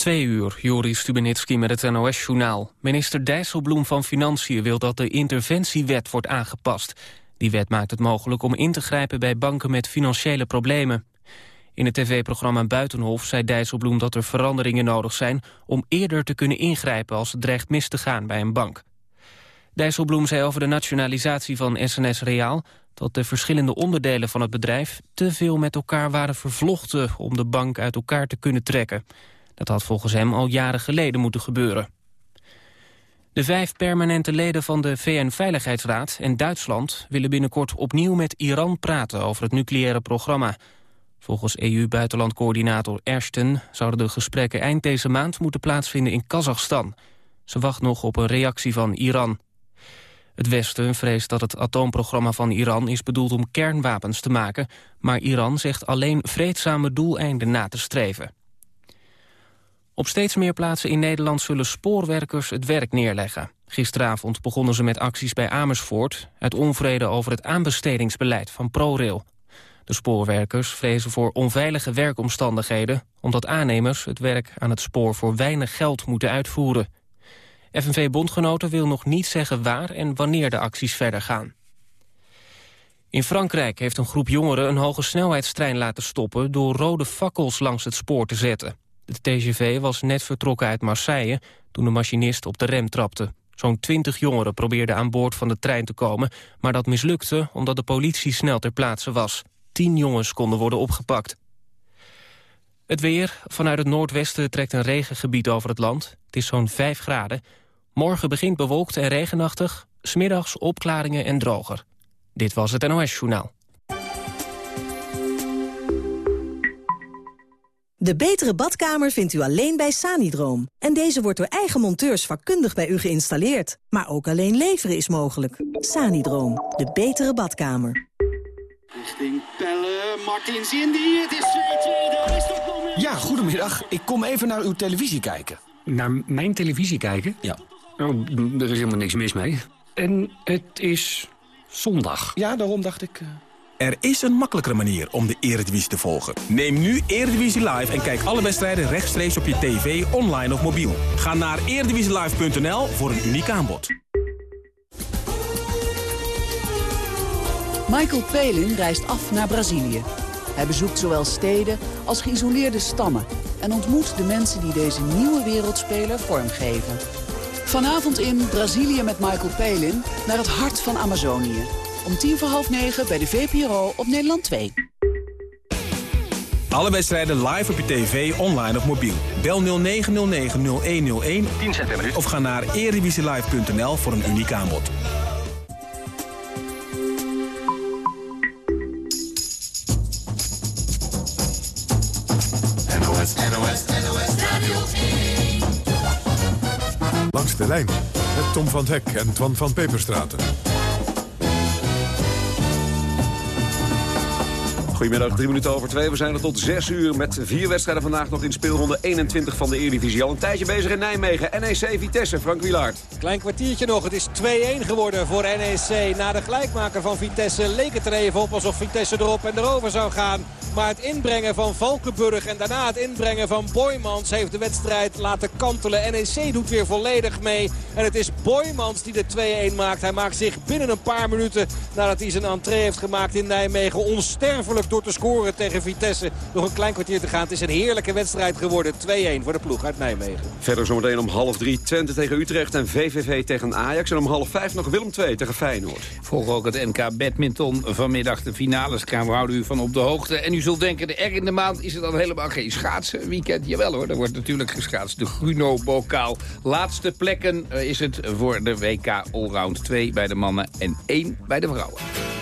Twee uur, Joris Stubenitski met het NOS-journaal. Minister Dijsselbloem van Financiën wil dat de interventiewet wordt aangepast. Die wet maakt het mogelijk om in te grijpen bij banken met financiële problemen. In het tv-programma Buitenhof zei Dijsselbloem dat er veranderingen nodig zijn... om eerder te kunnen ingrijpen als het dreigt mis te gaan bij een bank. Dijsselbloem zei over de nationalisatie van SNS Reaal... dat de verschillende onderdelen van het bedrijf te veel met elkaar waren vervlochten... om de bank uit elkaar te kunnen trekken. Dat had volgens hem al jaren geleden moeten gebeuren. De vijf permanente leden van de VN-veiligheidsraad en Duitsland... willen binnenkort opnieuw met Iran praten over het nucleaire programma. Volgens EU-buitenlandcoördinator Ashton... zouden de gesprekken eind deze maand moeten plaatsvinden in Kazachstan. Ze wacht nog op een reactie van Iran. Het Westen vreest dat het atoomprogramma van Iran is bedoeld om kernwapens te maken... maar Iran zegt alleen vreedzame doeleinden na te streven. Op steeds meer plaatsen in Nederland zullen spoorwerkers het werk neerleggen. Gisteravond begonnen ze met acties bij Amersfoort... uit onvrede over het aanbestedingsbeleid van ProRail. De spoorwerkers vrezen voor onveilige werkomstandigheden... omdat aannemers het werk aan het spoor voor weinig geld moeten uitvoeren. FNV-bondgenoten wil nog niet zeggen waar en wanneer de acties verder gaan. In Frankrijk heeft een groep jongeren een hoge snelheidstrein laten stoppen... door rode fakkels langs het spoor te zetten. De TGV was net vertrokken uit Marseille toen de machinist op de rem trapte. Zo'n twintig jongeren probeerden aan boord van de trein te komen... maar dat mislukte omdat de politie snel ter plaatse was. Tien jongens konden worden opgepakt. Het weer. Vanuit het noordwesten trekt een regengebied over het land. Het is zo'n 5 graden. Morgen begint bewolkt en regenachtig. Smiddags opklaringen en droger. Dit was het NOS Journaal. De betere badkamer vindt u alleen bij Sanidroom. En deze wordt door eigen monteurs vakkundig bij u geïnstalleerd. Maar ook alleen leveren is mogelijk. Sanidroom, de betere badkamer. Richting Pelle, Martins Indy, het is 2-2, daar is dat moment. Ja, goedemiddag. Ik kom even naar uw televisie kijken. Naar mijn televisie kijken? Ja. Oh, er is helemaal niks mis mee. En het is zondag. Ja, daarom dacht ik... Uh... Er is een makkelijkere manier om de Eredivisie te volgen. Neem nu Eredivisie Live en kijk alle wedstrijden rechtstreeks op je tv, online of mobiel. Ga naar eredivisielive.nl voor een uniek aanbod. Michael Palin reist af naar Brazilië. Hij bezoekt zowel steden als geïsoleerde stammen... en ontmoet de mensen die deze nieuwe wereldspeler vormgeven. Vanavond in Brazilië met Michael Palin naar het hart van Amazonië. Om tien voor half negen bij de VPRO op Nederland 2. Alle wedstrijden live op je tv, online of mobiel. Bel 0909-0101 of ga naar erevisielive.nl voor een uniek aanbod. NOS, NOS, NOS Radio 1. Langs de lijn met Tom van Hek en Twan van Peperstraten. Goedemiddag, drie minuten over twee. We zijn er tot zes uur met vier wedstrijden vandaag nog in speelronde 21 van de Eredivisie. Al een tijdje bezig in Nijmegen. NEC Vitesse, Frank Wilaert. Klein kwartiertje nog. Het is 2-1 geworden voor NEC. Na de gelijkmaker van Vitesse leek het er even op alsof Vitesse erop en erover zou gaan. Maar het inbrengen van Valkenburg en daarna het inbrengen van Boymans heeft de wedstrijd laten kantelen. NEC doet weer volledig mee. En het is Boymans die de 2-1 maakt. Hij maakt zich binnen een paar minuten nadat hij zijn entree heeft gemaakt in Nijmegen onsterfelijk door te scoren tegen Vitesse. Nog een klein kwartier te gaan. Het is een heerlijke wedstrijd geworden. 2-1 voor de ploeg uit Nijmegen. Verder zometeen om half drie Twente tegen Utrecht en VVV tegen Ajax. En om half vijf nog Willem II tegen Feyenoord. Volg ook het NK Badminton vanmiddag de finales gaan. We houden u van op de hoogte. En u zult denken, de er in de maand is het dan helemaal geen schaatsen weekend. Jawel hoor, er wordt natuurlijk geschaatst. De Gruno-bokaal. Laatste plekken eh, is het voor de WK Allround 2 bij de mannen en 1 bij de vrouwen.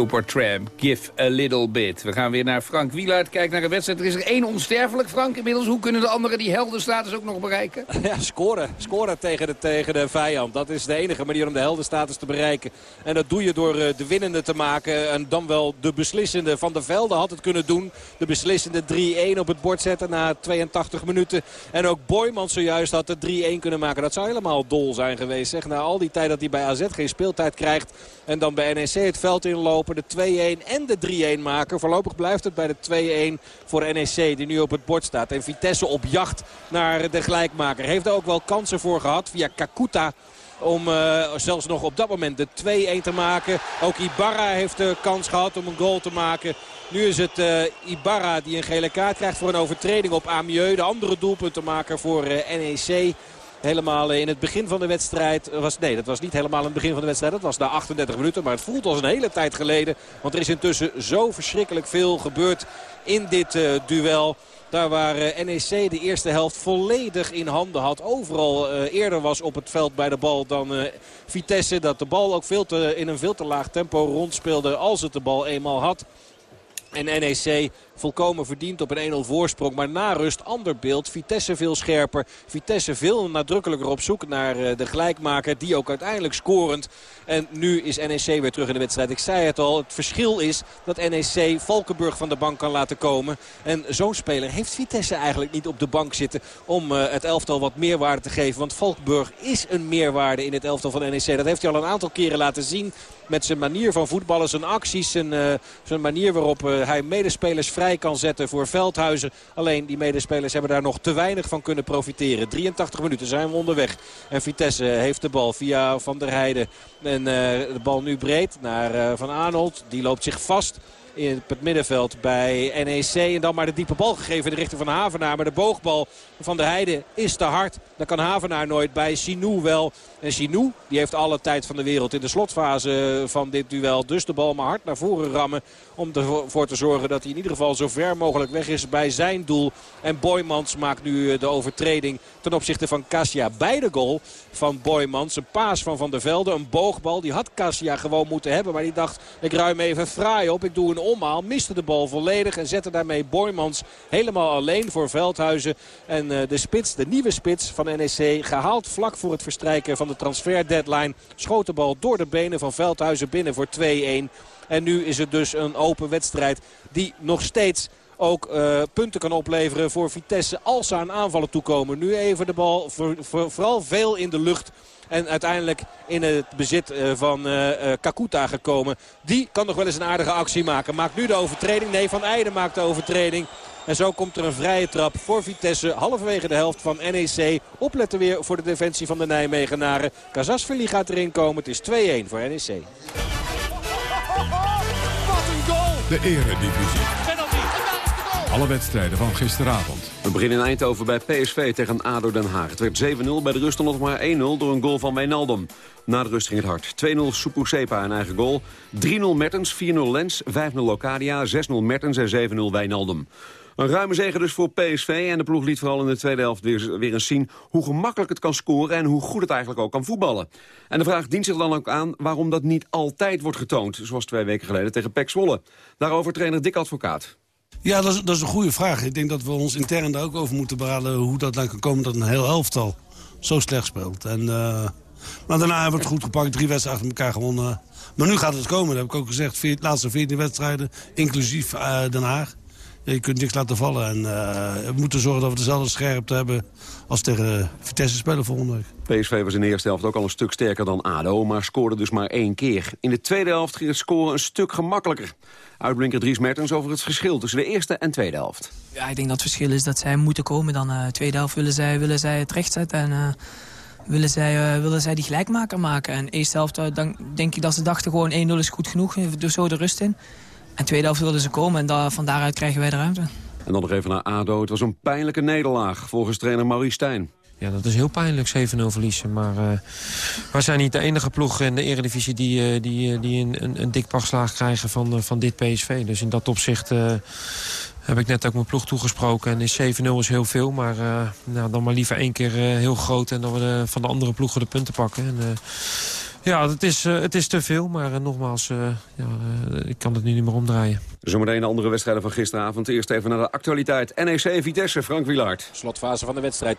Supertramp, give a little bit. We gaan weer naar Frank Wielaert. Kijk naar de wedstrijd. Er is er één onsterfelijk, Frank. Inmiddels, hoe kunnen de anderen die heldenstatus ook nog bereiken? Ja, scoren. Scoren tegen de, tegen de vijand. Dat is de enige manier om de heldenstatus te bereiken. En dat doe je door eh, de winnende te maken. En dan wel de beslissende. Van der Velde had het kunnen doen. De beslissende 3-1 op het bord zetten na 82 minuten. En ook Boymans zojuist had de 3-1 kunnen maken. Dat zou helemaal dol zijn geweest. Zeg. Na al die tijd dat hij bij AZ geen speeltijd krijgt. En dan bij NEC het veld De 2-1 en de 3-1 maken. Voorlopig blijft het bij de 2-1 voor NEC die nu op het bord staat. En Vitesse op jacht naar de gelijkmaker. Heeft er ook wel kansen voor gehad via Kakuta. Om eh, zelfs nog op dat moment de 2-1 te maken. Ook Ibarra heeft de kans gehad om een goal te maken. Nu is het eh, Ibarra die een gele kaart krijgt voor een overtreding op Amieux. De andere doelpuntenmaker voor eh, NEC. Helemaal in het begin van de wedstrijd. Was, nee, dat was niet helemaal in het begin van de wedstrijd. Dat was na 38 minuten. Maar het voelt als een hele tijd geleden. Want er is intussen zo verschrikkelijk veel gebeurd in dit uh, duel. Daar waar uh, NEC de eerste helft volledig in handen had. Overal eerder was op het veld bij de bal dan Vitesse. Dat de bal ook veel te, in een veel te laag tempo rondspeelde als het de bal eenmaal had. En NEC volkomen verdiend op een 1-0 voorsprong. Maar na rust ander beeld. Vitesse veel scherper. Vitesse veel nadrukkelijker op zoek naar eh, de gelijkmaker. Die ook uiteindelijk scorend. En nu is NEC weer terug in de wedstrijd. Ik zei het al. Het verschil is dat NEC Valkenburg van de bank kan laten komen. En zo'n speler heeft Vitesse eigenlijk niet op de bank zitten. Om uh, het elftal wat meerwaarde te geven. Want Valkenburg is een meerwaarde in het elftal van NEC. Dat heeft hij al een aantal keren laten zien met zijn manier van voetballen, zijn acties, zijn, uh, zijn manier waarop uh, hij medespelers vrij kan zetten voor Veldhuizen. Alleen die medespelers hebben daar nog te weinig van kunnen profiteren. 83 minuten zijn we onderweg. En Vitesse heeft de bal via Van der Heijden. En uh, de bal nu breed naar Van Arnold. Die loopt zich vast in het middenveld bij NEC. En dan maar de diepe bal gegeven in de richting van Havenaar. Maar de boogbal van der Heijden is te hard. Daar kan Havenaar nooit bij. Sinou wel. En Sinou die heeft alle tijd van de wereld in de slotfase van dit duel. Dus de bal maar hard naar voren rammen. Om ervoor te zorgen dat hij in ieder geval zo ver mogelijk weg is bij zijn doel. En Boymans maakt nu de overtreding ten opzichte van Cassia. Bij de goal van Boymans. Een paas van Van der Velde. Een boogbal. Die had Cassia gewoon moeten hebben. Maar die dacht ik ruim even fraai op. Ik doe een omhaal. Miste de bal volledig. En zette daarmee Boymans helemaal alleen voor Veldhuizen. En uh, de spits, de nieuwe spits van NEC. Gehaald vlak voor het verstrijken van de transfer deadline. Schoot de bal door de benen van Veldhuizen binnen voor 2-1. En nu is het dus een open wedstrijd die nog steeds ook uh, punten kan opleveren voor Vitesse als ze aan aanvallen toekomen. Nu even de bal voor, voor, vooral veel in de lucht. En uiteindelijk in het bezit uh, van uh, Kakuta gekomen. Die kan nog wel eens een aardige actie maken. Maakt nu de overtreding. Nee, Van Eijden maakt de overtreding. En zo komt er een vrije trap voor Vitesse. Halverwege de helft van NEC. Opletten weer voor de defensie van de Nijmegenaren. Kazasvili gaat erin komen. Het is 2-1 voor NEC. Wat een goal! De eredivisie. Alle wedstrijden van gisteravond. We beginnen in Eindhoven bij PSV tegen ADO Den Haag. Het werd 7-0, bij de rust nog maar 1-0 door een goal van Wijnaldum. Na de rust ging het hard. 2-0 Supu Sepa, een eigen goal. 3-0 Mertens, 4-0 Lens, 5-0 Locadia, 6-0 Mertens en 7-0 Wijnaldum. Een ruime zege dus voor PSV en de ploeg liet vooral in de tweede helft weer, eens zien hoe gemakkelijk het kan scoren en hoe goed het eigenlijk ook kan voetballen. En de vraag dient zich dan ook aan waarom dat niet altijd wordt getoond, zoals twee weken geleden tegen PEC Zwolle. Daarover trainer Dick Advocaat. Ja, dat is, dat is een goede vraag. Ik denk dat we ons intern daar ook over moeten beraden hoe dat dan kan komen dat een heel elftal zo slecht speelt. En, uh, maar daarna we het goed gepakt, drie wedstrijden achter elkaar gewonnen. Maar nu gaat het komen, dat heb ik ook gezegd. Vier, laatste 14 wedstrijden, inclusief uh, Den Haag. Je kunt niks laten vallen. En uh, we moeten zorgen dat we dezelfde scherpte hebben als tegen Vitesse spelen volgende week. PSV was in de eerste helft ook al een stuk sterker dan ADO, maar scoorde dus maar één keer. In de tweede helft ging het scoren een stuk gemakkelijker. Uitblinker Dries Mertens over het verschil tussen de eerste en tweede helft. Ja, ik denk dat het verschil is dat zij moeten komen. Dan uh, tweede helft willen zij, willen zij het recht zetten en uh, willen, zij, uh, willen zij die gelijkmaker maken. En eerste helft dan denk ik dat ze dachten gewoon 1-0 is goed genoeg, dus zo de rust in. En tweede helft wilden ze komen en daar, van daaruit krijgen wij de ruimte. En dan nog even naar ADO. Het was een pijnlijke nederlaag volgens trainer Maurice Stijn. Ja, dat is heel pijnlijk, 7-0 verliezen. Maar uh, wij zijn niet de enige ploeg in de eredivisie... die, uh, die, die een, een, een dik pakslaag krijgen van, uh, van dit PSV. Dus in dat opzicht heb ik net ook mijn ploeg toegesproken. En is 7-0 is heel veel, maar nou, dan maar liever één keer heel groot... en dan we de, van de andere ploegen de punten pakken. En, ja, het is, uh, het is te veel, maar uh, nogmaals, uh, ja, ik kan het nu niet meer omdraaien. Zometeen de andere wedstrijden van gisteravond. Eerst even naar de actualiteit. NEC Vitesse, Frank Wilaert. Slotfase van de wedstrijd.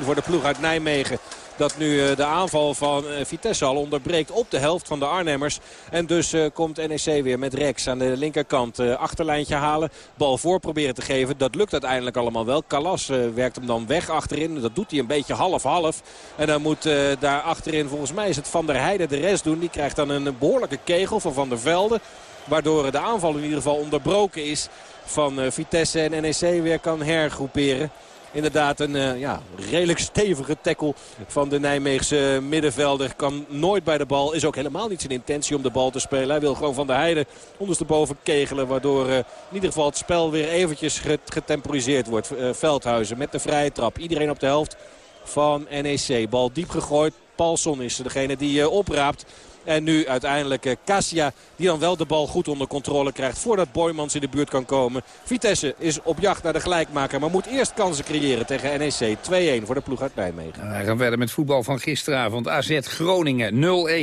2-1 voor de ploeg uit Nijmegen. Dat nu de aanval van Vitesse al onderbreekt op de helft van de Arnhemmers. En dus komt NEC weer met Rex aan de linkerkant. achterlijntje halen, bal voor proberen te geven. Dat lukt uiteindelijk allemaal wel. Calas werkt hem dan weg achterin. Dat doet hij een beetje half-half. En dan moet daar achterin, volgens mij is het Van der Heijden de rest doen. Die krijgt dan een behoorlijke kegel van Van der Velde. Waardoor de aanval in ieder geval onderbroken is van Vitesse en NEC weer kan hergroeperen. Inderdaad een uh, ja, redelijk stevige tackle van de Nijmeegse middenvelder. Kan nooit bij de bal. Is ook helemaal niet zijn intentie om de bal te spelen. Hij wil gewoon van de Heide ondersteboven kegelen. Waardoor uh, in ieder geval het spel weer eventjes getemporiseerd wordt. Uh, Veldhuizen met de vrije trap. Iedereen op de helft van NEC. Bal diep gegooid. Paulson is degene die opraapt. En nu uiteindelijk uh, Cassia die dan wel de bal goed onder controle krijgt voordat Boymans in de buurt kan komen. Vitesse is op jacht naar de gelijkmaker, maar moet eerst kansen creëren tegen NEC. 2-1 voor de ploeg uit Nijmegen. We gaan verder met voetbal van gisteravond. AZ Groningen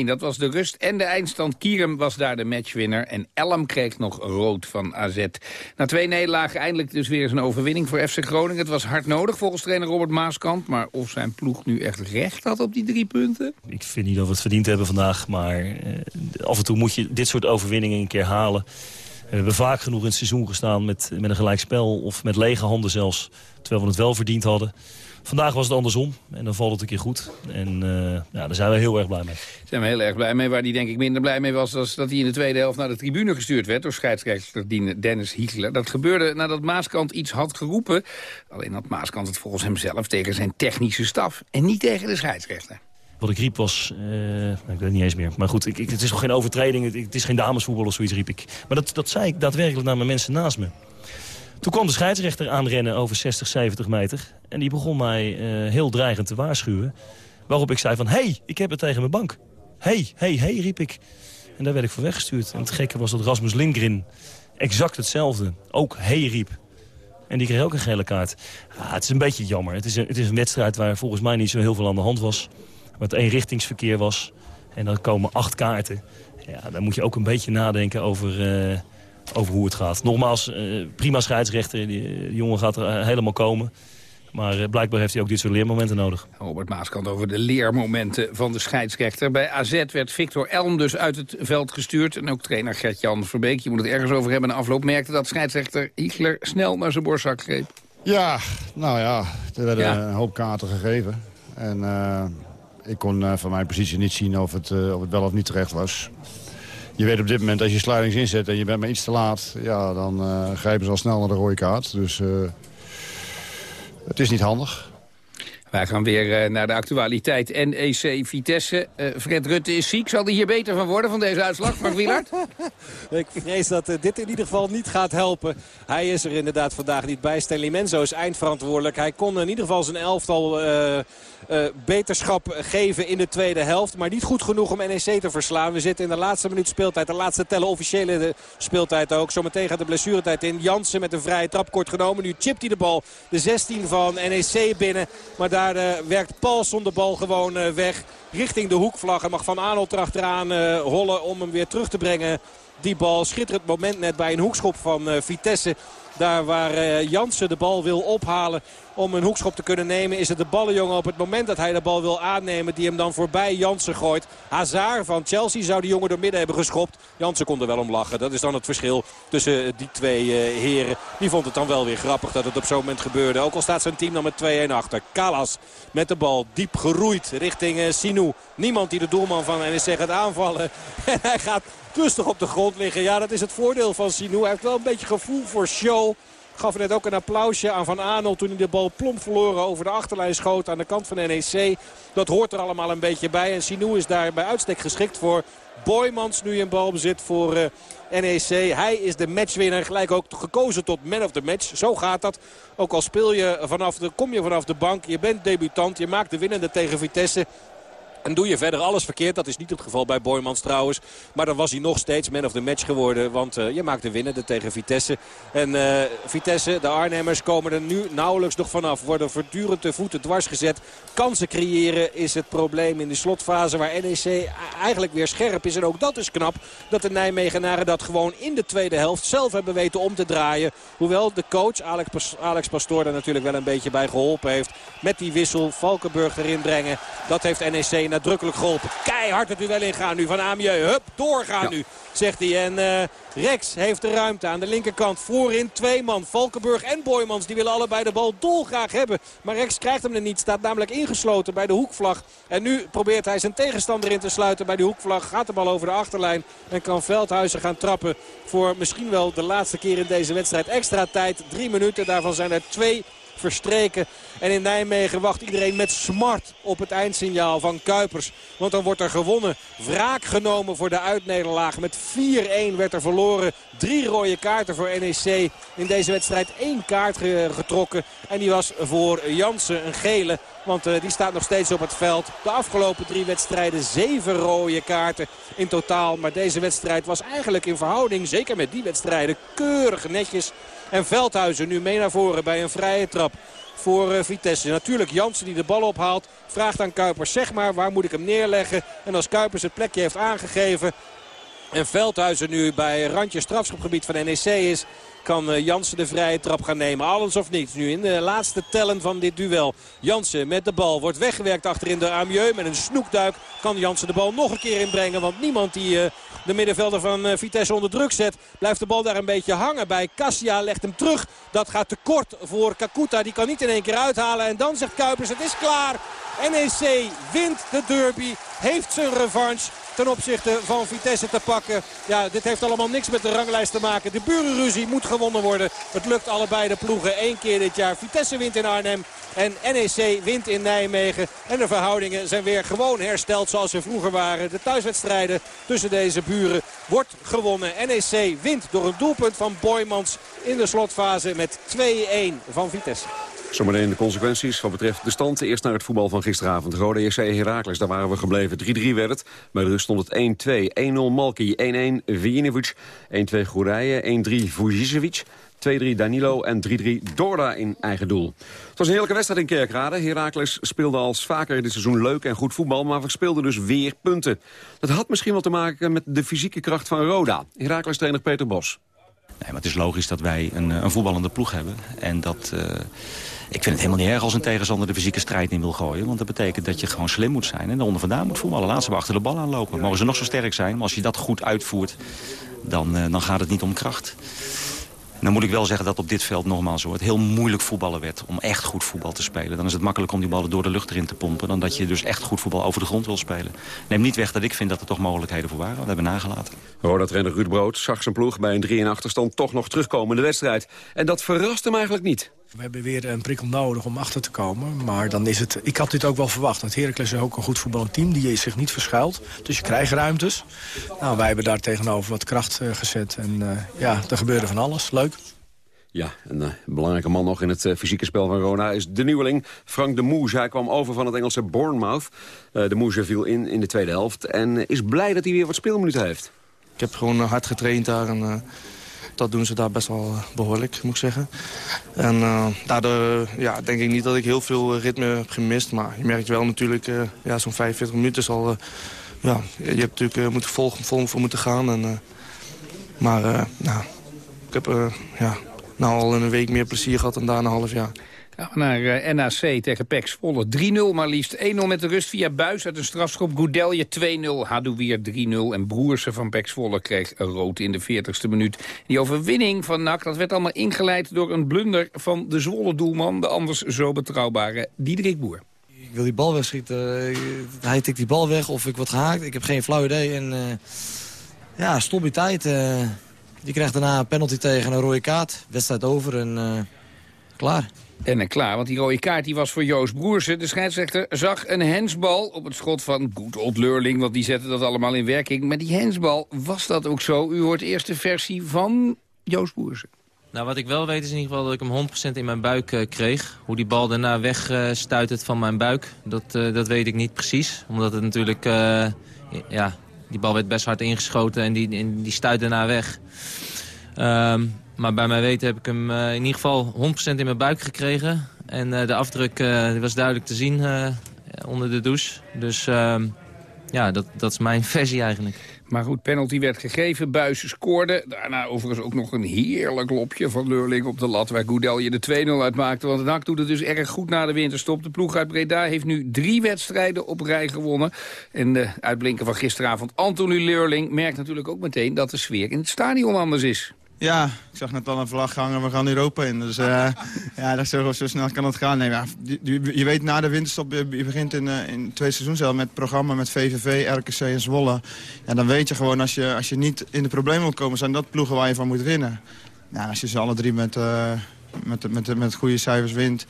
0-1, dat was de rust en de eindstand. Kierum was daar de matchwinner en Elm kreeg nog rood van AZ. Na twee nederlagen eindelijk dus weer eens een overwinning voor FC Groningen. Het was hard nodig volgens trainer Robert Maaskant. Maar of zijn ploeg nu echt recht had op die drie punten? Ik vind niet dat we het verdiend hebben vandaag. Maar eh, af en toe moet je dit soort overwinningen een keer halen. We hebben vaak genoeg in het seizoen gestaan met, met een gelijkspel of met lege handen zelfs. Terwijl we het wel verdiend hadden. Vandaag was het andersom en dan valt het een keer goed. En uh, ja, daar zijn we heel erg blij mee. Daar zijn we heel erg blij mee. Waar die denk ik minder blij mee was... was dat hij in de tweede helft naar de tribune gestuurd werd... door scheidsrechter Dennis Hiegler. Dat gebeurde nadat Maaskant iets had geroepen. Alleen had Maaskant het volgens hemzelf tegen zijn technische staf... en niet tegen de scheidsrechter. Wat ik riep was, uh, ik weet het niet eens meer. Maar goed, ik, ik, het is nog geen overtreding, het, is geen damesvoetbal of zoiets riep ik. Maar dat, dat zei ik daadwerkelijk naar mijn mensen naast me. Toen kwam de scheidsrechter aanrennen over 60, 70 meter. En die begon mij uh, heel dreigend te waarschuwen. Waarop ik zei van, hey, ik heb het tegen mijn bank. Hey, hey, hey, riep ik. En daar werd ik voor weggestuurd. En het gekke was dat Rasmus Lindgren exact hetzelfde ook hey riep. En die kreeg ook een gele kaart. Ah, het is een beetje jammer. Het is het is een wedstrijd waar volgens mij niet zo heel veel aan de hand was. Waar het eenrichtingsverkeer was. En dan komen acht kaarten. Ja, dan moet je ook een beetje nadenken over... Uh, over hoe het gaat. Nogmaals, uh, prima scheidsrechter. Die, die, jongen gaat er helemaal komen. Maar uh, blijkbaar heeft hij ook dit soort leermomenten nodig. Robert Maaskant over de leermomenten van de scheidsrechter. Bij AZ werd Victor Elm dus uit het veld gestuurd. En ook trainer Gert-Jan Verbeek, je moet het ergens over hebben... in de afloop merkte dat scheidsrechter Hiegler snel naar zijn borstzak greep. Ja, nou ja, er werden ja. een hoop kaarten gegeven. En uh, ik kon van mijn positie niet zien of het, of het wel of niet terecht was je weet op dit moment, als je sluitings inzet en je bent maar iets te laat... Ja, dan uh, grijpen ze al snel naar de rode kaart. Dus het is niet handig. Wij gaan weer uh, naar de actualiteit. NEC Vitesse. Uh, Fred Rutte is ziek. Zal hij hier beter van worden van deze uitslag, Mark Wielard? Ik vrees dat uh, dit in ieder geval niet gaat helpen. Hij is er inderdaad vandaag niet bij. Stanley Menzo is eindverantwoordelijk. Hij kon in ieder geval zijn elftal beterschap geven in de tweede helft. Maar niet goed genoeg om NEC te verslaan. We zitten in de laatste minuut speeltijd. De laatste tellen officiële speeltijd ook. Zometeen gaat de blessuretijd in. Jansen met een vrije trap kort genomen. Nu chipt hij de bal de 16 van NEC binnen. Maar daar uh, werkt Paulson de bal gewoon uh, weg richting de hoekvlag. En mag Van Arnold erachteraan uh, hollen om hem weer terug te brengen. Die bal schitterend moment net bij een hoekschop van Vitesse. Daar waar Jansen de bal wil ophalen om een hoekschop te kunnen nemen. Is het de ballenjongen op het moment dat hij de bal wil aannemen. Die hem dan voorbij Jansen gooit. Hazard van Chelsea zou die jongen door midden hebben geschopt. Jansen kon er wel om lachen. Dat is dan het verschil tussen die twee uh, heren. Die vond het dan wel weer grappig dat het op zo'n moment gebeurde. Ook al staat zijn team dan met 2-1 achter. Kalas met de bal diep geroeid richting uh, Sinou. Niemand die de doelman van NEC gaat aanvallen. En hij gaat rustig op de grond liggen. Ja, dat is het voordeel van Sinou. Hij heeft wel een beetje gevoel voor show. Gaf net ook een applausje aan Van Aanel toen hij de bal plomp verloren over de achterlijn schoot aan de kant van NEC. Dat hoort er allemaal een beetje bij. En Sinou is daar bij uitstek geschikt voor. Boymans nu in balbezit voor uh, NEC. Hij is de matchwinner. Gelijk ook gekozen tot man of the match. Zo gaat dat. Ook al speel je vanaf de, kom je vanaf de bank. Je bent debutant. Je maakt de winnende tegen Vitesse. En doe je verder alles verkeerd. Dat is niet het geval bij Boymans trouwens. Maar dan was hij nog steeds man of the match geworden. Want uh, je maakt de winnende tegen Vitesse. En uh, Vitesse, de Arnhemmers, komen er nu nauwelijks nog vanaf. Worden voortdurend de voeten dwars gezet. Kansen creëren is het probleem in de slotfase. Waar NEC eigenlijk weer scherp is. En ook dat is knap. Dat de Nijmegenaren dat gewoon in de tweede helft zelf hebben weten om te draaien. Hoewel de coach Alex, Alex Pastoor er natuurlijk wel een beetje bij geholpen heeft. Met die wissel Valkenburg erin brengen. Dat heeft NEC nadrukkelijk geholpen. Keihard het duel ingaan nu van Amieux. Hup, doorgaan ja. nu, zegt hij. En uh, Rex heeft de ruimte aan de linkerkant. Voorin twee man. Valkenburg en Boymans. Die willen allebei de bal dolgraag hebben. Maar Rex krijgt hem er niet. Staat namelijk ingesloten bij de hoekvlag. En nu probeert hij zijn tegenstander in te sluiten bij de hoekvlag. Gaat de bal over de achterlijn. En kan Veldhuizen gaan trappen voor misschien wel de laatste keer in deze wedstrijd. Extra tijd. Drie minuten. Daarvan zijn er twee verstreken. En in Nijmegen wacht iedereen met smart op het eindsignaal van Kuipers. Want dan wordt er gewonnen. Wraak genomen voor de uitnederlaag. Met 4-1 werd er verloren. Drie rode kaarten voor NEC. In deze wedstrijd één kaart getrokken. En die was voor Jansen een gele. Want uh, die staat nog steeds op het veld. De afgelopen drie wedstrijden zeven rode kaarten in totaal. Maar deze wedstrijd was eigenlijk in verhouding, zeker met die wedstrijden, keurig netjes. En Veldhuizen nu mee naar voren bij een vrije trap voor uh, Vitesse. Natuurlijk Jansen die de bal ophaalt. Vraagt aan Kuipers, zeg maar, waar moet ik hem neerleggen? En als Kuipers het plekje heeft aangegeven... En Veldhuizen nu bij randje strafschopgebied van NEC is kan eh, Jansen de vrije trap gaan nemen. Alles of niets nu in de laatste tellen van dit duel. Jansen met de bal wordt weggewerkt achterin de Amieux. Met een snoekduik kan Jansen de bal nog een keer inbrengen. Want niemand die eh, de middenvelder van eh, Vitesse onder druk zet. Blijft de bal daar een beetje hangen bij. Cassia legt hem terug. Dat gaat te kort voor Kakuta. Die kan niet in één keer uithalen. En dan zegt Kuipers het is klaar. NEC wint de derby. Heeft zijn revanche ten opzichte van Vitesse te pakken. Ja, dit heeft allemaal niks met de ranglijst te maken. De burenruzie moet gewonnen worden. Het lukt allebei de ploegen één keer dit jaar. Vitesse wint in Arnhem en NEC wint in Nijmegen. En de verhoudingen zijn weer gewoon hersteld zoals ze vroeger waren. De thuiswedstrijden tussen deze buren wordt gewonnen. NEC wint door een doelpunt van Boymans in de slotfase met 2-1 van Vitesse. Zometeen de consequenties wat betreft de stand. Eerst naar het voetbal van gisteravond. Rode JC Herakles, daar waren we gebleven. 3-3 werd het. Bij de rust stond het 1-2. 1-0 Malki, 1-1 Vijinovic, 1-2 Gourije, 1-3 Vujicevic. 2-3 Danilo en 3-3 Dorda in eigen doel. Het was een heerlijke wedstrijd in Kerkrade. Heracles speelde als vaker dit seizoen leuk en goed voetbal... maar verspeelde dus weer punten. Dat had misschien wel te maken met de fysieke kracht van Roda. Heracles-trainer Peter Bos. Nee, maar het is logisch dat wij een, een voetballende ploeg hebben. En dat... Uh ik vind het helemaal niet erg als een tegenstander de fysieke strijd in wil gooien. Want dat betekent dat je gewoon slim moet zijn en onder vandaan moet voetballen. Laat ze achter de bal aanlopen. Mogen ze nog zo sterk zijn, maar als je dat goed uitvoert... dan, uh, dan gaat het niet om kracht. Dan moet ik wel zeggen dat op dit veld nogmaals zo het heel moeilijk voetballen werd... om echt goed voetbal te spelen. Dan is het makkelijk om die ballen door de lucht erin te pompen... dan dat je dus echt goed voetbal over de grond wil spelen. Neem niet weg dat ik vind dat er toch mogelijkheden voor waren. Dat hebben we nagelaten. Roda-trainer Ruud Brood zag zijn ploeg bij een 3 in achterstand... toch nog terugkomen in de wedstrijd. En dat verrast hem eigenlijk niet. We hebben weer een prikkel nodig om achter te komen. Maar dan is het... Ik had dit ook wel verwacht. Want Heracles is ook een goed voetballend team. Die zich niet verschuilt. Dus je krijgt ruimtes. Nou, wij hebben daar tegenover wat kracht uh, gezet. En uh, ja, er gebeurde van alles. Leuk. Ja, een uh, belangrijke man nog in het uh, fysieke spel van Rona is de nieuweling Frank de Moes. Hij kwam over van het Engelse Bournemouth. Uh, de Moes viel in in de tweede helft en is blij dat hij weer wat speelminuten heeft. Ik heb gewoon hard getraind daar en dat doen ze daar best wel behoorlijk, moet ik zeggen. En daardoor ja, denk ik niet dat ik heel veel ritme heb gemist. Maar je merkt wel natuurlijk, ja, zo'n 45 minuten is al... ja, je hebt natuurlijk moeten vol, vol voor moeten gaan. En, maar nou, ik heb ja, nou al een week meer plezier gehad dan daar een half jaar. Naar uh, NAC tegen PEC Zwolle. 3-0 maar liefst. 1-0 met de rust via Buis uit een strafschop. Goudelje 2-0. Hadouier 3-0. En Broersen van PEC Zwolle kreeg rood in de 40ste minuut. Die overwinning van NAC dat werd allemaal ingeleid door een blunder van de Zwolle-doelman. De anders zo betrouwbare Diederik Boer. Ik wil die bal wegschieten. Hij tikt die bal weg of ik word gehaakt. Ik heb geen flauw idee. En, uh, ja, stop je tijd. Die krijgt daarna een penalty tegen een rode kaart. Wedstrijd over en klaar. En uh, klaar, want die rode kaart die was voor Joost Broersen. De scheidsrechter zag een hensbal op het schot van Good Old Leurling... want die zette dat allemaal in werking. Maar die hensbal, was dat ook zo? U hoort eerst de versie van Joost Broersen. Nou, wat ik wel weet is in ieder geval dat ik hem 100% in mijn buik uh, kreeg. Hoe die bal daarna wegstuitert van mijn buik, dat, dat weet ik niet precies. Omdat het natuurlijk, ja, die bal werd best hard ingeschoten en die, die stuit daarna weg. Um, maar bij mijn weten heb ik hem uh, in ieder geval 100% in mijn buik gekregen. En uh, de afdruk die was duidelijk te zien onder de douche. Dus ehm, ja, dat, dat is mijn versie eigenlijk. Maar goed, penalty werd gegeven. Buis scoorde. Daarna overigens ook nog een heerlijk lopje van Leurling op de lat... waar Goudelje de 2-0 uitmaakte. Want het NAC doet het dus erg goed na de winterstop. De ploeg uit Breda heeft nu drie wedstrijden op rij gewonnen. En de uitblinken van gisteravond Anthony Leurling... merkt natuurlijk ook meteen dat de sfeer in het stadion anders is. Ja, ik zag net al een vlag hangen, we gaan Europa in. Dus uh, ja, dat zo, zo snel kan het gaan. Nee, ja, je, je, weet na de winterstop, je begint in, uh, in twee seizoens al met het programma met VVV, RKC en Zwolle. Ja, dan weet je gewoon, als je, als je niet in de problemen wil komen, zijn dat ploegen waar je van moet winnen. Ja, als je ze alle drie met, uh, met, met, met goede cijfers wint...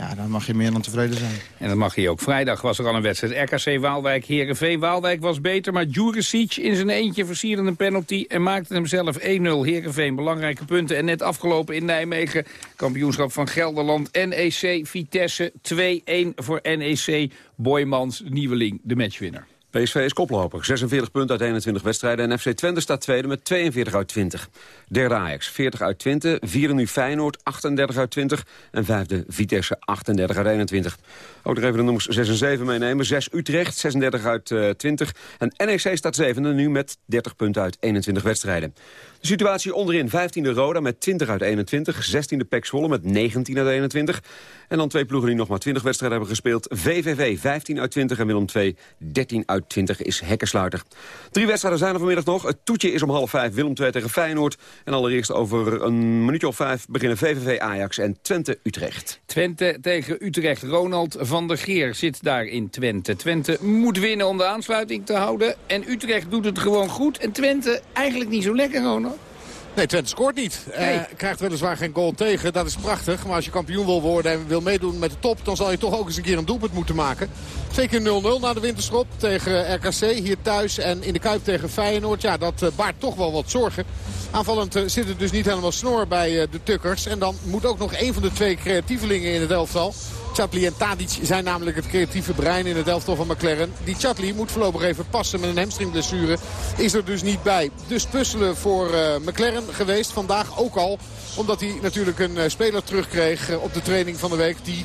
Ja, dan mag je meer dan tevreden zijn. En dat mag je ook. Vrijdag was er al een wedstrijd. RKC Waalwijk, Herenveen. Waalwijk was beter, maar Djuricic in zijn eentje versierde een penalty... en maakte hem zelf 1-0. Herenveen, belangrijke punten. En net afgelopen in Nijmegen, kampioenschap van Gelderland. NEC, Vitesse, 2-1 voor NEC. Boymans, Nieuweling, de matchwinner. PSV is koploper, 46 punten uit 21 wedstrijden... en FC Twente staat tweede met 42 uit 20. Derde Ajax, 40 uit 20. Vierde nu Feyenoord, 38 uit 20. En vijfde Vitesse, 38 uit 21. Ook nog even de nummers 6 en 7 meenemen. 6 Utrecht, 36 uit uh, 20. En NEC staat zevende nu met 30 punten uit 21 wedstrijden. De situatie onderin 15e Roda met 20 uit 21. 16e Pek Zwolle met 19 uit 21. En dan twee ploegen die nog maar 20 wedstrijden hebben gespeeld. VVV 15 uit 20 en Willem II 13 uit 20 is hekkensluiter. Drie wedstrijden zijn er vanmiddag nog. Het toetje is om half vijf Willem II tegen Feyenoord. En allereerst over een minuutje of vijf beginnen VVV Ajax en Twente Utrecht. Twente tegen Utrecht. Ronald van der Geer zit daar in Twente. Twente moet winnen om de aansluiting te houden. En Utrecht doet het gewoon goed. En Twente eigenlijk niet zo lekker, Ronald. Nee, Twente scoort niet. Nee. Uh, krijgt weliswaar geen goal tegen. Dat is prachtig. Maar als je kampioen wil worden en wil meedoen met de top... dan zal je toch ook eens een keer een doelpunt moeten maken. Twee keer 0-0 na de winterschop tegen RKC. Hier thuis en in de Kuip tegen Feyenoord. Ja, dat uh, baart toch wel wat zorgen. Aanvallend uh, zit het dus niet helemaal snor bij de Tukkers. En dan moet ook nog een van de twee creatievelingen in het elftal... Chatli en Tadic zijn namelijk het creatieve brein in het elftal van McLaren. Die Chatli moet voorlopig even passen met een hamstringblessure. Is er dus niet bij. Dus puzzelen voor uh, McLaren geweest. Vandaag ook al. Omdat hij natuurlijk een uh, speler terugkreeg uh, op de training van de week. Die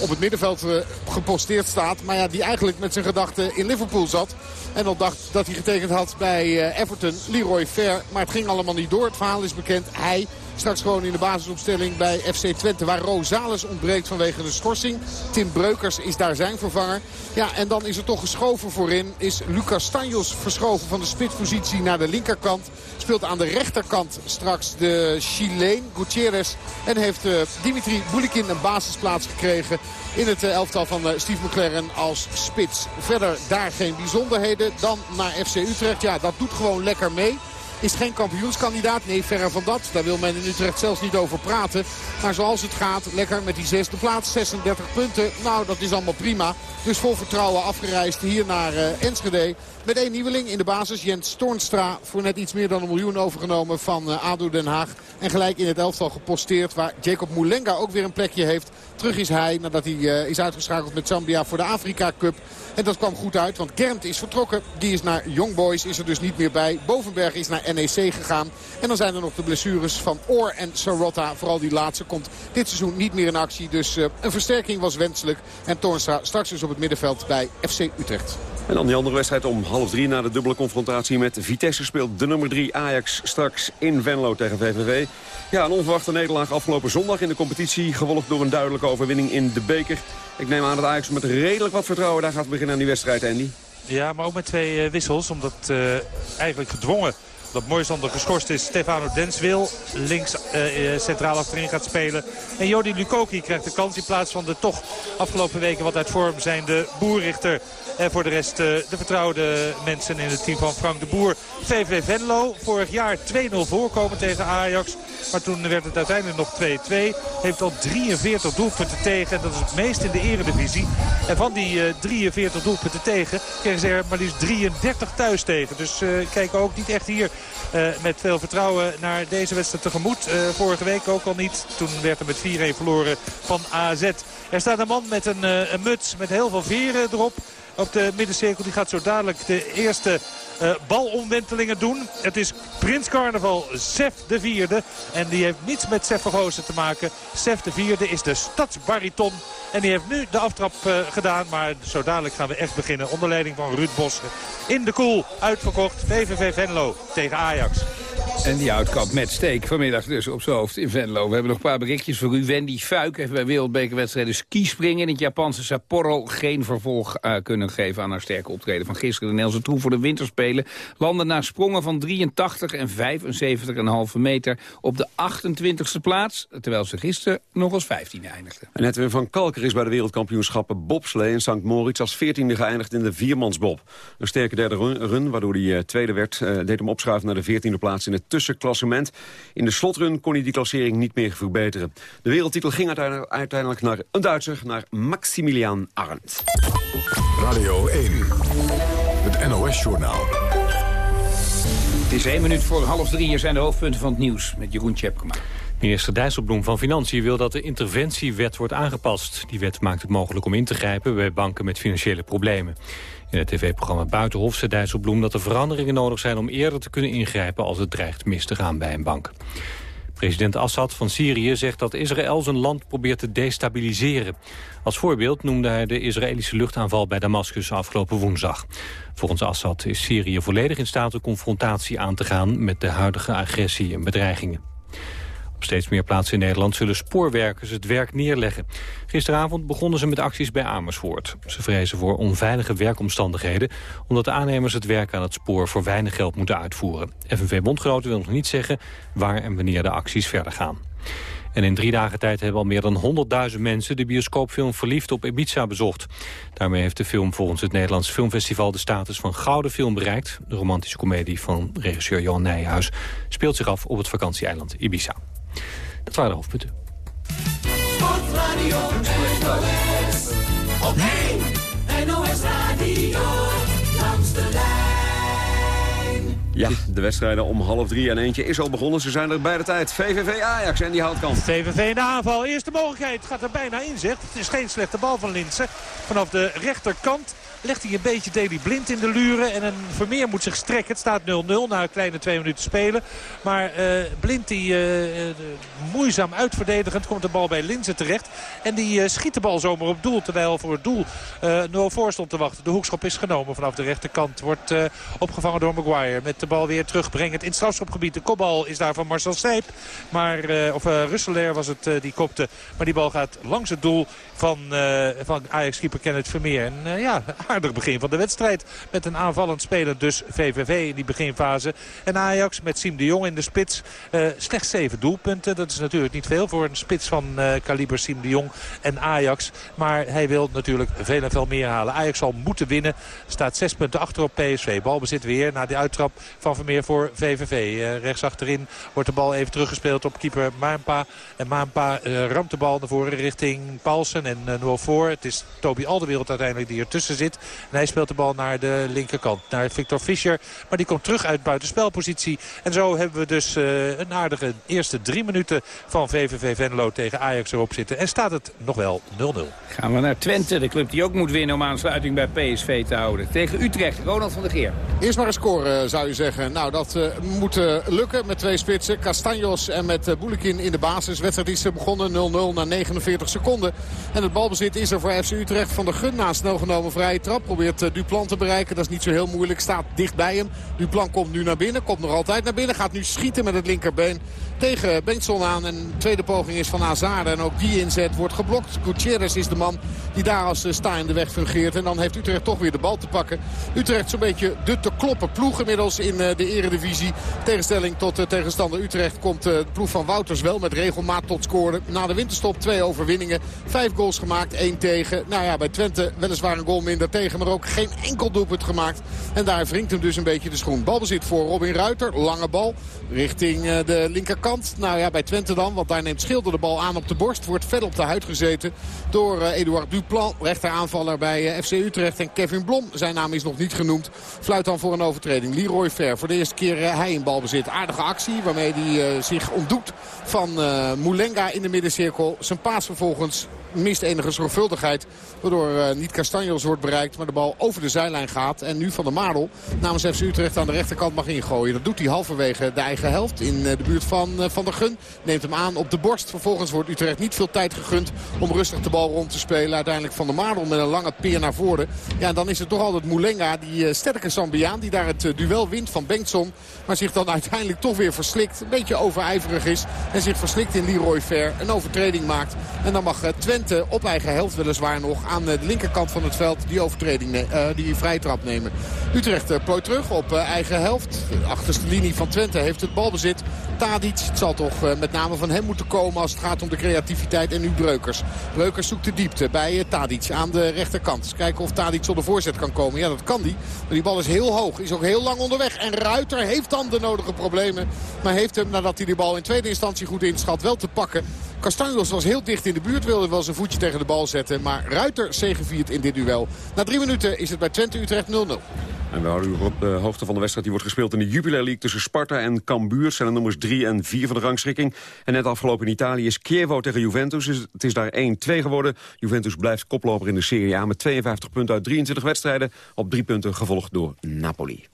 op het middenveld geposteerd staat. Maar ja, die eigenlijk met zijn gedachten in Liverpool zat. En al dacht dat hij getekend had bij Everton. Leroy Fair. Maar het ging allemaal niet door. Het verhaal is bekend. Hij Straks gewoon in de basisopstelling bij FC Twente. Waar Rosales ontbreekt vanwege de schorsing. Tim Breukers is daar zijn vervanger. Ja, en dan is er toch geschoven voorin. Is Lucas Stanjos verschoven van de spitspositie naar de linkerkant. Speelt aan de rechterkant straks de Chileen Gutierrez. En heeft uh, Dimitri Boulikin een basisplaats gekregen in het uh, elftal van uh, Steve McLaren als spits. Verder daar geen bijzonderheden. Dan naar FC Utrecht. Ja, dat doet gewoon lekker mee. Is geen kampioenskandidaat. Nee, verre van dat. Daar wil men in Utrecht zelfs niet over praten. Maar zoals het gaat, lekker met die zesde plaats. 36 punten. Nou, dat is allemaal prima. Dus vol vertrouwen afgereisd hier naar uh, Enschede. Met één nieuweling in de basis. Jens Toornstra voor net iets meer dan een miljoen overgenomen van uh, ADO Den Haag. En gelijk in het elftal geposteerd waar Jacob Moulenga ook weer een plekje heeft. Terug is hij nadat hij uh, is uitgeschakeld met Zambia voor de Afrika Cup. En dat kwam goed uit, want Gernt is vertrokken. Die is naar Young Boys, is er dus niet meer bij. Bovenberg is naar NEC gegaan. En dan zijn er nog de blessures van Oor en Sarotta. Vooral die laatste komt dit seizoen niet meer in actie. Dus uh, een versterking was wenselijk. En Toornstra straks dus op het middenveld bij FC Utrecht. En dan die andere wedstrijd om half drie na de dubbele confrontatie met Vitesse speelt de nummer drie Ajax straks in Venlo tegen VVV. Ja, een onverwachte nederlaag afgelopen zondag in de competitie. Gevolgd door een duidelijke overwinning in de beker. Ik neem aan dat Ajax met redelijk wat vertrouwen daar gaat beginnen aan die wedstrijd, Andy. Ja, maar ook met twee uh, wissels. Omdat uh, eigenlijk gedwongen dat Moisander geschorst is. Stefano Denswil links uh, centraal achterin gaat spelen. En Jody Lukoki krijgt de kans in plaats van de toch afgelopen weken wat uit vorm zijnde boerrichter. En voor de rest uh, de vertrouwde mensen in het team van Frank de Boer. VV Venlo, vorig jaar 2-0 voorkomen tegen Ajax. Maar toen werd het uiteindelijk nog 2-2. Heeft al 43 doelpunten tegen. En dat is het meest in de eredivisie. En van die uh, 43 doelpunten tegen kregen ze er maar liefst 33 thuis tegen. Dus uh, kijk ook niet echt hier met veel vertrouwen naar deze wedstrijd tegemoet. Uh, vorige week ook al niet. Toen werd er met 4-1 verloren van AZ. Er staat een man met een, uh, een muts met heel veel veren erop op de middencirkel. Die gaat zo dadelijk de eerste balomwentelingen doen. Het is Prins Carnaval Sef de vierde. En die heeft niets met Sef Vergozen te maken. Sef de vierde is de stadsbariton. En die heeft nu de aftrap uh, gedaan. Maar zo dadelijk gaan we echt beginnen onder leiding van Ruud Bossen. In de koel uitverkocht VVV Venlo tegen Ajax. En die uitkamp met steek vanmiddag dus op zijn hoofd in Venlo. We hebben nog een paar berichtjes voor u. Wendy Fuik heeft bij wereldbekerwedstrijden skispringen in het Japanse Sapporo geen vervolg uh, kunnen geven aan haar sterke optreden van gisteren. De Nederlandse troef voor de winterspelen landen na sprongen van 83 en 75,5 meter op de 28e plaats. Terwijl ze gisteren nog als 15e eindigde. En Edwin van Kalker is bij de wereldkampioenschappen bobslee in St. Moritz als 14e geëindigd in de viermansbob. Een sterke derde run, run waardoor hij uh, tweede werd, uh, deed hem opschuiven naar de 14e plaats in het tussenklassement. In de slotrun kon hij die klassering niet meer verbeteren. De wereldtitel ging uiteindelijk- naar een Duitser, naar Maximilian Arndt. Radio 1, het NOS-journaal. Het is één minuut voor half drie. Hier zijn de hoofdpunten van het nieuws met Jeroen Tjepkema. Minister Dijsselbloem van Financiën wil dat de interventiewet wordt aangepast. Die wet maakt het mogelijk om in te grijpen bij banken met financiële problemen. In het tv-programma Buitenhof zei Dijsselbloem dat er veranderingen nodig zijn... om eerder te kunnen ingrijpen als het dreigt mis te gaan bij een bank. President Assad van Syrië zegt dat Israël zijn land probeert te destabiliseren. Als voorbeeld noemde hij de Israëlische luchtaanval bij Damascus afgelopen woensdag. Volgens Assad is Syrië volledig in staat de confrontatie aan te gaan... met de huidige agressie en bedreigingen. Steeds meer plaatsen in Nederland zullen spoorwerkers het werk neerleggen. Gisteravond begonnen ze met acties bij Amersfoort. Ze vrezen voor onveilige werkomstandigheden... omdat de aannemers het werk aan het spoor voor weinig geld moeten uitvoeren. FNV-bondgenoten wil nog niet zeggen waar en wanneer de acties verder gaan. En in drie dagen tijd hebben al meer dan 100.000 mensen... de bioscoopfilm Verliefd op Ibiza bezocht. Daarmee heeft de film volgens het Nederlands Filmfestival... de status van gouden film bereikt. De romantische komedie van regisseur Johan Nijhuis... speelt zich af op het vakantieeiland Ibiza. Dat waren de hoofdpunten. Sportradio NOS. Op 1 NOS Radio. Langs de lijn. Ja, de wedstrijden om half drie en eentje is al begonnen. Ze zijn er bij de tijd. VVV Ajax en die houdt kant. VVV in de aanval. Eerste mogelijkheid. Gaat er bijna in, zegt. Het is geen slechte bal van Linsen. Vanaf de rechterkant legt hij een beetje Deli Blind in de luren. En een Vermeer moet zich strekken. Het staat 0-0 na een kleine twee minuten spelen. Maar eh, Blind die eh, eh, moeizaam uitverdedigend komt de bal bij Linzen terecht. En die schiet de bal zomaar op doel. Terwijl voor het doel eh 0 voor stond te wachten. De hoekschop is genomen vanaf de rechterkant. Wordt opgevangen door Maguire. Met de bal weer terugbrengend in het strafschopgebied. De kopbal is daar van Marcel Sijp. Maar, of Russelair was het die kopte. Maar die bal gaat langs het doel van, eh, van Ajax-keeper Kenneth Vermeer. En eh, ja, aardig begin van de wedstrijd. Met een aanvallend speler dus VVV in die beginfase. En Ajax met Siem de Jong in de spits. eh, slechts zeven doelpunten. Dat is natuurlijk niet veel voor een spits van kaliber Siem de Jong en Ajax. Maar hij wil natuurlijk veel en veel meer halen. Ajax zal moeten winnen. Staat zes punten achter op PSV. Balbezit weer na de uittrap van Vermeer voor VVV. Rechts achterin wordt de bal even teruggespeeld op keeper Maanpa. En Maanpa ramt de bal naar voren richting Paulsen en uh, voor. Het is Toby Alderwereld uiteindelijk die ertussen zit. En hij speelt de bal naar de linkerkant. Naar Victor Fischer. Maar die komt terug uit buitenspelpositie. En zo hebben we dus eh, een aardige eerste drie minuten van VVV Venlo tegen Ajax erop zitten. En staat het nog wel 0-0. Gaan we naar Twente, de club die ook moet winnen om aansluiting bij PSV te houden. Tegen Utrecht, Ronald van der Geer. Eerst maar een score zou je zeggen. Nou, dat eh, moet eh, lukken met twee spitsen. Castanjos en met uh, Boulekin in de basis. Wedstrijd is begonnen 0-0 na 49 seconden. En het balbezit is er voor FC Utrecht van de Gun. Na snel genomen vrije trap. Probeert uh, Duplan te bereiken. Dat is niet zo heel moeilijk. Staat dicht bij hem. Duplan komt nu naar binnen. Komt nog altijd naar binnen. Gaat nu schieten met het linkerbeen tegen Bengtson aan. En de tweede poging is van Hazard. En ook die inzet wordt geblokt. Gutierrez is de man die daar als sta in de weg fungeert. En dan heeft Utrecht toch weer de bal te pakken. Utrecht zo'n beetje de te kloppen ploeg inmiddels in de eredivisie. Tegenstelling tot de tegenstander Utrecht komt de ploeg van Wouters wel met regelmaat tot scoren. Na de winterstop twee overwinningen. Vijf goals gemaakt, één tegen. Nou ja, bij Twente weliswaar een goal minder tegen. Maar ook geen enkel doelpunt gemaakt. En daar wringt hem dus een beetje de schoen. Balbezit voor Robin Ruiter. Lange bal richting de linkerkant. Nou ja, bij Twente dan. Want daar neemt Schilder de bal aan op de borst. Wordt vet op de huid gezeten door Eduard Duplan. Rechteraanvaller bij FC Utrecht. En Kevin Blom, zijn naam is nog niet genoemd. Fluit dan voor een overtreding. Leroy Fer voor de eerste keer hij in balbezit. Aardige actie waarmee hij zich ontdoet van Moulenga in de middencirkel. Zijn paas vervolgens mist enige zorgvuldigheid. Waardoor uh, niet Castanjos wordt bereikt. Maar de bal over de zijlijn gaat. En nu Van der Marel namens FC Utrecht aan de rechterkant mag ingooien. Dat doet hij halverwege de eigen helft. In uh, de buurt van uh, Van der Gun. Neemt hem aan op de borst. Vervolgens wordt Utrecht niet veel tijd gegund om rustig de bal rond te spelen. Uiteindelijk Van der Marel met een lange peer naar voren. Ja, dan is het toch altijd Moulenga, die sterke Sambiaan. Die daar het duel wint van Bengtson. Maar zich dan uiteindelijk toch weer verslikt. Een beetje overijverig is. En zich verslikt in Leroy Ver. Een overtreding maakt. En dan mag Twente Twente op eigen helft weliswaar nog aan de linkerkant van het veld die overtreding, uh, die vrijtrap nemen. Utrecht uh, terug op eigen helft. De achterste linie van Twente heeft het balbezit. Tadic, het zal toch met name van hem moeten komen als het gaat om de creativiteit. En nu Breukers. Breukers zoekt de diepte bij Tadic aan de rechterkant. Kijken of Tadic de voorzet kan komen. Ja, dat kan die. Maar die bal is heel hoog. Is ook heel lang onderweg. En Ruiter heeft dan de nodige problemen. Maar heeft hem, nadat hij de bal in tweede instantie goed inschat, wel te pakken. Castanjos was heel dicht in de buurt. Wilde wel zijn voetje tegen de bal zetten. Maar Ruiter zegeviert in dit duel. Na drie minuten is het bij Twente Utrecht 0-0. En we houden u op de hoogte van de wedstrijd die wordt gespeeld in de Jubilee League tussen Sparta en Cambuur. zijn de nummers 3 en 4 van de rangschikking. En net afgelopen in Italië is Chievo tegen Juventus. Het is daar 1-2 geworden. Juventus blijft koploper in de Serie A met 52 punten uit 23 wedstrijden. Op drie punten gevolgd door Napoli.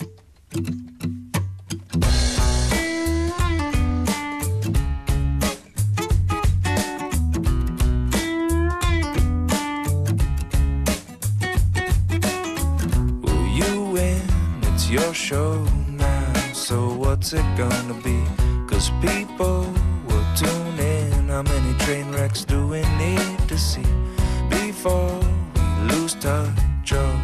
Your show now, so what's it gonna be? Cause people will tune in. How many train wrecks do we need to see before we lose touch? Oh,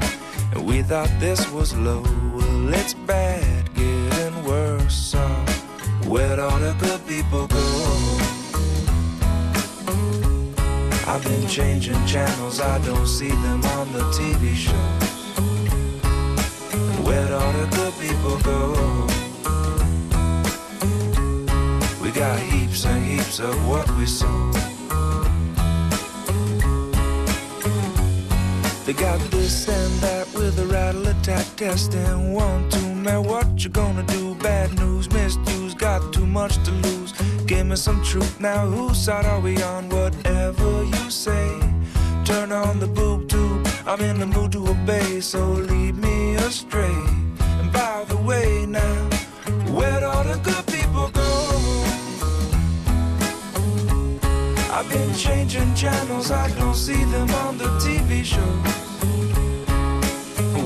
and we thought this was low. Well, it's bad, getting worse. So, where'd all the good people go? I've been changing channels, I don't see them on the TV shows. Where'd all the good people go? We got heaps and heaps of what we sow. They got this and that with a rattle attack test and one, two, man, what you gonna do? Bad news, misuse, got too much to lose. Give me some truth now, whose side are we on? Whatever you say, turn on the boob tube. I'm in the mood to obey, so lead me astray. And by the way, now, where'd all the good people go? I've been changing channels, I don't see them on the TV shows.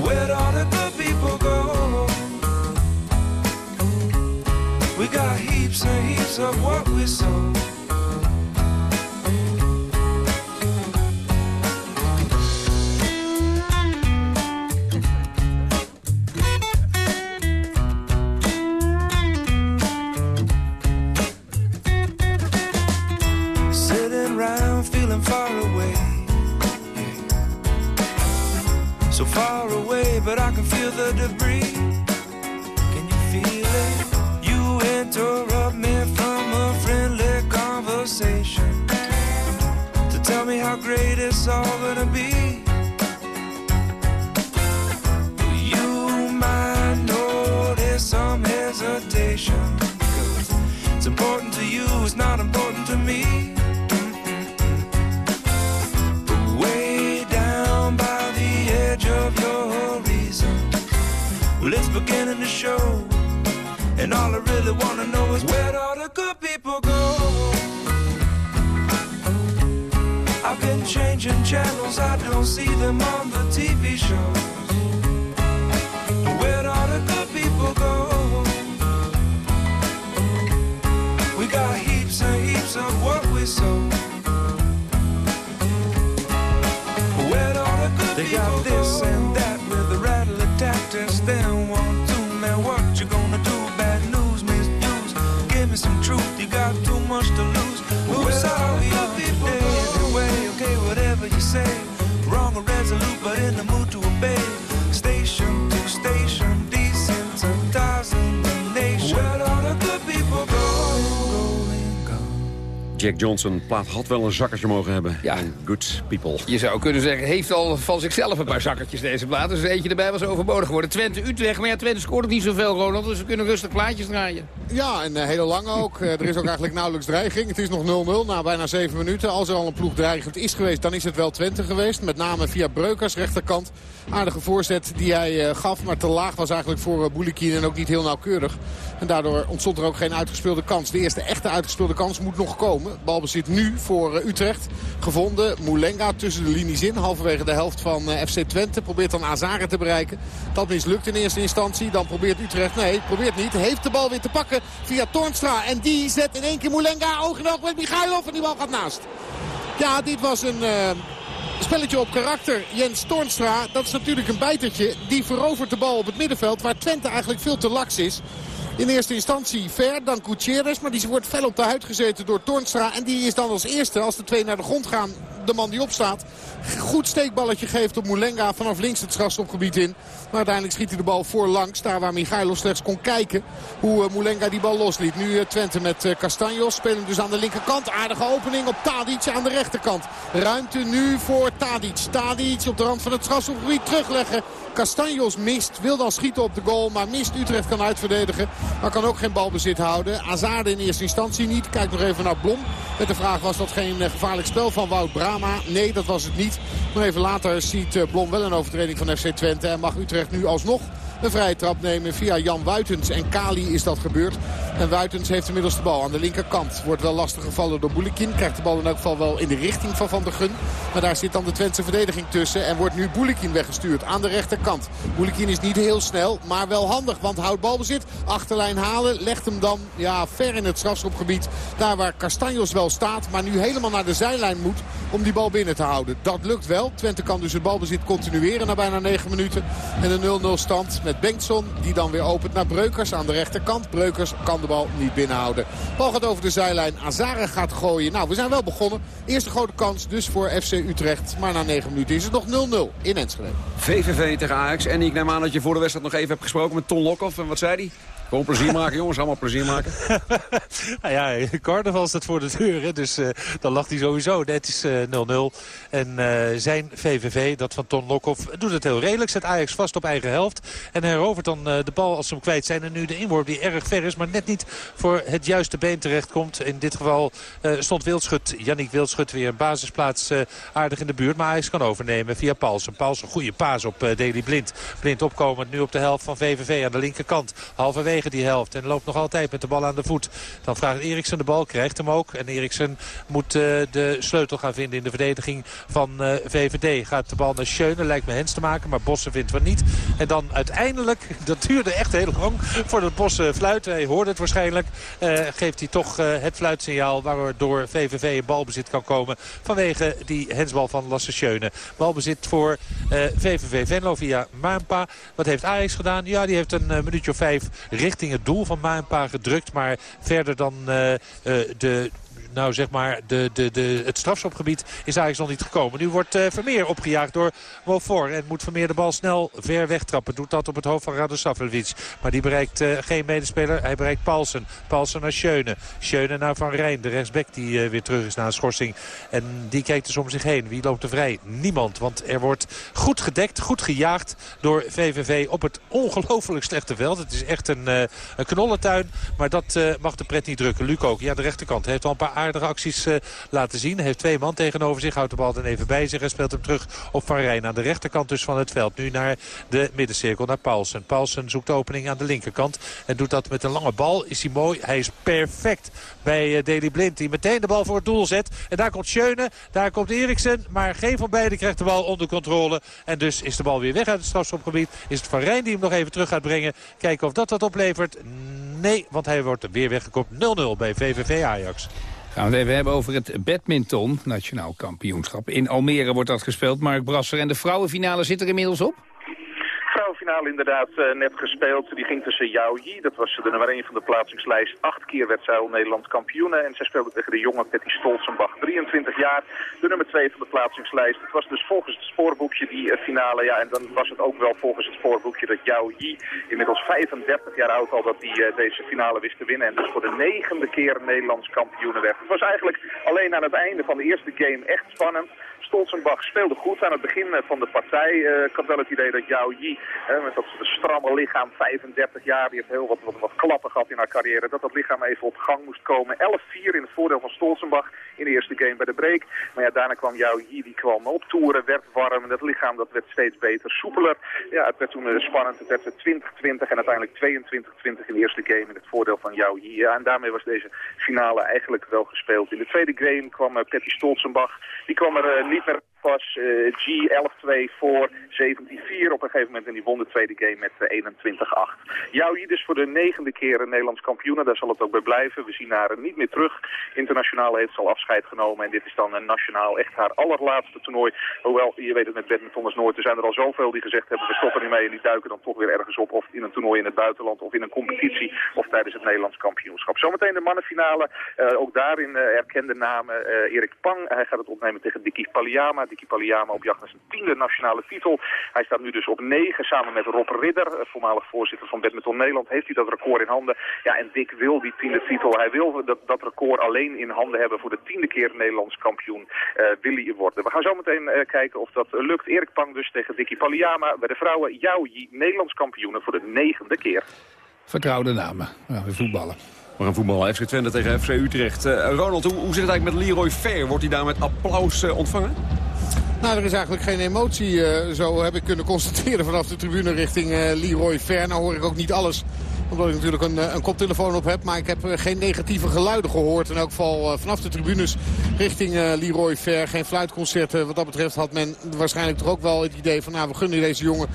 Where'd all the good people go? We got heaps and heaps of what we sow. Whatever you say. Wrong or resolute, but in the mood to obey. Jack Johnson, plaat had wel een zakkertje mogen hebben. Ja. good people. Je zou kunnen zeggen, heeft al van zichzelf een paar zakkertjes deze plaat. Dus eentje erbij was overbodig geworden. Twente, Utrecht. Maar ja, Twente scoort ook niet zoveel, Ronald. Dus we kunnen rustig plaatjes draaien. Ja, en uh, hele lang ook. Uh, er is ook eigenlijk nauwelijks dreiging. Het is nog 0-0 na bijna 7 minuten. Als er al een ploeg dreigend is geweest, dan is het wel Twente geweest. Met name via Breukers, rechterkant. Aardige voorzet die hij uh, gaf, maar te laag was eigenlijk voor uh, Boulikin en ook niet heel nauwkeurig. En daardoor ontstond er ook geen uitgespeelde kans. De eerste echte uitgespeelde kans moet nog komen. Balbezit nu voor uh, Utrecht. Gevonden, Moulenga tussen de linies in. Halverwege de helft van FC Twente. Probeert dan Azaren te bereiken. Dat mislukt in eerste instantie. Dan probeert Utrecht, nee, probeert niet. Heeft de bal weer te pakken via Toornstra. En die zet in één keer Moulenga oog in oog met Michailov. En die bal gaat naast. Ja, dit was een... Uh... Spelletje op karakter. Jens Toornstra, dat is natuurlijk een bijtertje. Die verovert de bal op het middenveld waar Twente eigenlijk veel te laks is. In eerste instantie Ver, dan Gutierrez. Maar die wordt fel op de huid gezeten door Toornstra. En die is dan als eerste, als de twee naar de grond gaan, de man die opstaat. Goed steekballetje geeft op Moulenga vanaf links het strafstopgebied in. Maar uiteindelijk schiet hij de bal voorlangs. Daar waar Michailo slechts kon kijken hoe uh, Moulenga die bal losliet. Nu uh, Twente met uh, Castanjos. Spelen dus aan de linkerkant. Aardige opening op Tadic aan de rechterkant. Ruimte nu voor Tadic. Tadic op de rand van het strafstopgebied terugleggen. Castanjos mist, wil dan schieten op de goal, maar mist. Utrecht kan uitverdedigen, maar kan ook geen balbezit houden. Azade in eerste instantie niet. Kijk nog even naar Blom. Met de vraag, was dat geen gevaarlijk spel van Wout Brama? Nee, dat was het niet. Maar even later ziet Blom wel een overtreding van FC Twente. En mag Utrecht nu alsnog een vrije trap nemen via Jan Wuitens. En Kali is dat gebeurd. En Wuitens heeft inmiddels de bal aan de linkerkant. Wordt wel lastig gevallen door Boulikin. Krijgt de bal in elk geval wel in de richting van Van der Gun. Maar daar zit dan de Twentse verdediging tussen. En wordt nu Boulikin weggestuurd aan de rechterkant. Boulikin is niet heel snel, maar wel handig. Want houdt balbezit. Achterlijn halen. Legt hem dan ja, ver in het strafschopgebied. Daar waar Castanjos wel staat. Maar nu helemaal naar de zijlijn moet om die bal binnen te houden. Dat lukt wel. Twente kan dus het balbezit continueren na bijna 9 minuten. En een 0-0 stand met Bengtson. Die dan weer opent naar Breukers aan de rechterkant. Breukers kan de bal niet binnenhouden. Bal gaat over de zijlijn. Azara gaat gooien. Nou, we zijn wel begonnen. Eerste grote kans dus voor FC Utrecht. Maar na 9 minuten is het nog 0-0 in Enschede. VVV tegen Ajax. En ik neem aan dat je voor de wedstrijd nog even hebt gesproken met Ton Lokhoff. En wat zei hij? Gewoon plezier maken, jongens. Allemaal plezier maken. nou ja, carnaval staat voor de deur. Hè, dus uh, dan lacht hij sowieso. Het is 0-0. Uh, en uh, zijn VVV, dat van Ton Lokhoff, doet het heel redelijk. Zet Ajax vast op eigen helft. En herovert dan de bal als ze hem kwijt zijn. En nu de inworp die erg ver is, maar net niet voor het juiste been terecht komt. In dit geval stond Wildschut, Yannick Wildschut, weer een basisplaats aardig in de buurt. Maar Ajax kan overnemen via Paulsen. Paulsen, goede paas op Deli Blind. Blind opkomend nu op de helft van VVV aan de linkerkant. Halverwege die helft. En loopt nog altijd met de bal aan de voet. Dan vraagt Eriksen de bal, krijgt hem ook. En Eriksen moet uh, de sleutel gaan vinden in de verdediging van uh, VVD. Gaat de bal naar Schöne, lijkt me Hens te maken. Maar Bossen vindt wat niet. En dan uiteindelijk, dat duurde echt heel lang voordat Bossen fluit. Hij hoorde het waarschijnlijk. Uh, geeft hij toch het fluitsignaal waardoor VVV in balbezit kan komen. Vanwege die hensbal van Lasse Schöne. Balbezit voor VVV Venlo via Maanpa. Wat heeft Ajax gedaan? Ja, die heeft een minuutje of vijf richting richting het doel van Maanpa gedrukt. Maar verder dan uh, uh, de nou zeg maar, de, de, de, het strafschopgebied is eigenlijk nog niet gekomen. Nu wordt uh, Vermeer opgejaagd door Mofor. En moet Vermeer de bal snel ver wegtrappen. Doet dat op het hoofd van Radosavljevic. Maar die bereikt uh, geen medespeler. Hij bereikt Paulsen. Paulsen naar Schöne. Schöne naar Van Rijn. De rechtsback die uh, weer terug is na een schorsing. En die kijkt dus om zich heen. Wie loopt er vrij? Niemand. Want er wordt goed gedekt, goed gejaagd door VVV op het ongelooflijk slechte veld. Het is echt een, een knollentuin. Maar dat mag de pret niet drukken. Luc ook. Ja, de rechterkant heeft al een paar aardige acties uh, laten zien. Heeft twee man tegenover zich. Houdt de bal dan even bij zich en speelt hem terug op Van Rijn. Aan de rechterkant dus van het veld. Nu naar de middencirkel, naar Paulsen. Paulsen zoekt de opening aan de linkerkant. En doet dat met een lange bal. Is hij mooi. Hij is perfect bij uh, Deli Blind. Die meteen de bal voor het doel zet. En daar komt Schöne. Daar komt Eriksen. Maar geen van beiden krijgt de bal onder controle. En dus is de bal weer weg uit het strafschopgebied. Is het Van Rijn die hem nog even terug gaat brengen. Kijken of dat wat oplevert. Nee, want hij wordt weer weggekomen. 0-0 bij VVV Ajax. Gaan we het even hebben over het badminton, nationaal kampioenschap. In Almere wordt dat gespeeld, Mark Brasser. En de vrouwenfinale zit er inmiddels op? Vrouwenfinale inderdaad uh, net gespeeld. Die ging tussen Yao Yi, dat was de nummer 1 van de plaatsingslijst. Acht keer werd zij al Nederlands kampioene. En zij speelde tegen de jonge Petty Stolzenbach, 23 jaar. De nummer 2 van de plaatsingslijst. Het was dus volgens het spoorboekje die uh, finale. Ja, en dan was het ook wel volgens het spoorboekje dat Yao Yi, inmiddels 35 jaar oud al, dat die uh, deze finale wist te winnen. En dus voor de negende keer Nederlands kampioene werd. Het was eigenlijk alleen aan het einde van de eerste game echt spannend. Stolzenbach speelde goed aan het begin van de partij. Uh, ik had wel het idee dat Yao Yi, met dat stramme lichaam, 35 jaar, die heeft heel wat, wat, klappen gehad in haar carrière, dat dat lichaam even op gang moest komen. 11-4 in het voordeel van Stolzenbach in de eerste game bij de break. Maar ja, daarna kwam Yao Yi, die kwam optoeren, werd warm en dat lichaam dat werd steeds beter, soepeler. Ja, het werd toen uh, spannend. Het werd 20-20 en uiteindelijk 22-20 in de eerste game in het voordeel van Yao Yi. En daarmee was deze finale eigenlijk wel gespeeld. In de tweede game kwam Patty Stolzenbach, die kwam er niet meer pas uh, G 11-2 voor 17-4 op een gegeven moment. En die won de tweede game met eh, 21-8. Jouw dus voor de negende keer een Nederlands kampioen. Daar zal het ook bij blijven. We zien haar niet meer terug. Internationaal heeft ze al afscheid genomen. En dit is dan een nationaal echt haar allerlaatste toernooi. Hoewel, je weet het met badmintonners nooit. Er zijn er al zoveel die gezegd hebben, we stoppen ermee. En die duiken dan toch weer ergens op. Of in een toernooi in het buitenland. Of in een competitie. Of tijdens het Nederlands kampioenschap. Zometeen de mannenfinale. Uh, ook daarin uh, erkende namen. Erik Pang. Hij gaat het opnemen tegen Diki Palliama. Diki Palliama op jacht naar zijn tiende nationale titel. Hij staat nu dus op negen samen met Rob Ridder. voormalig voorzitter van Badminton Nederland. Heeft hij dat record in handen. Ja, en Dick wil die tiende titel. Hij wil dat, dat record alleen in handen hebben voor de tiende keer Nederlands kampioen. wil hij worden. We gaan zo meteen kijken of dat lukt. Erik Pang dus tegen Diki Palliama. Bij de vrouwen Yao Yi, Nederlands kampioenen voor de negende keer. Vertrouwde namen. Ja, we voetballen. We gaan voetballen. FC Twente tegen FC Utrecht. Uh, Ronald, hoe, hoe, zit het eigenlijk met Leroy Fair? Wordt hij daar met applaus uh, ontvangen? Nou, er is eigenlijk geen emotie, uh, zo heb ik kunnen constateren vanaf de tribune richting Leroy Fair. Nou hoor ik ook niet alles omdat ik natuurlijk een, een koptelefoon op heb. Maar ik heb geen negatieve geluiden gehoord. In elk geval vanaf de tribunes richting Leroy Fair. Geen fluitconcerten. Wat dat betreft had men waarschijnlijk toch ook wel het idee van... nou, we gunnen deze jongen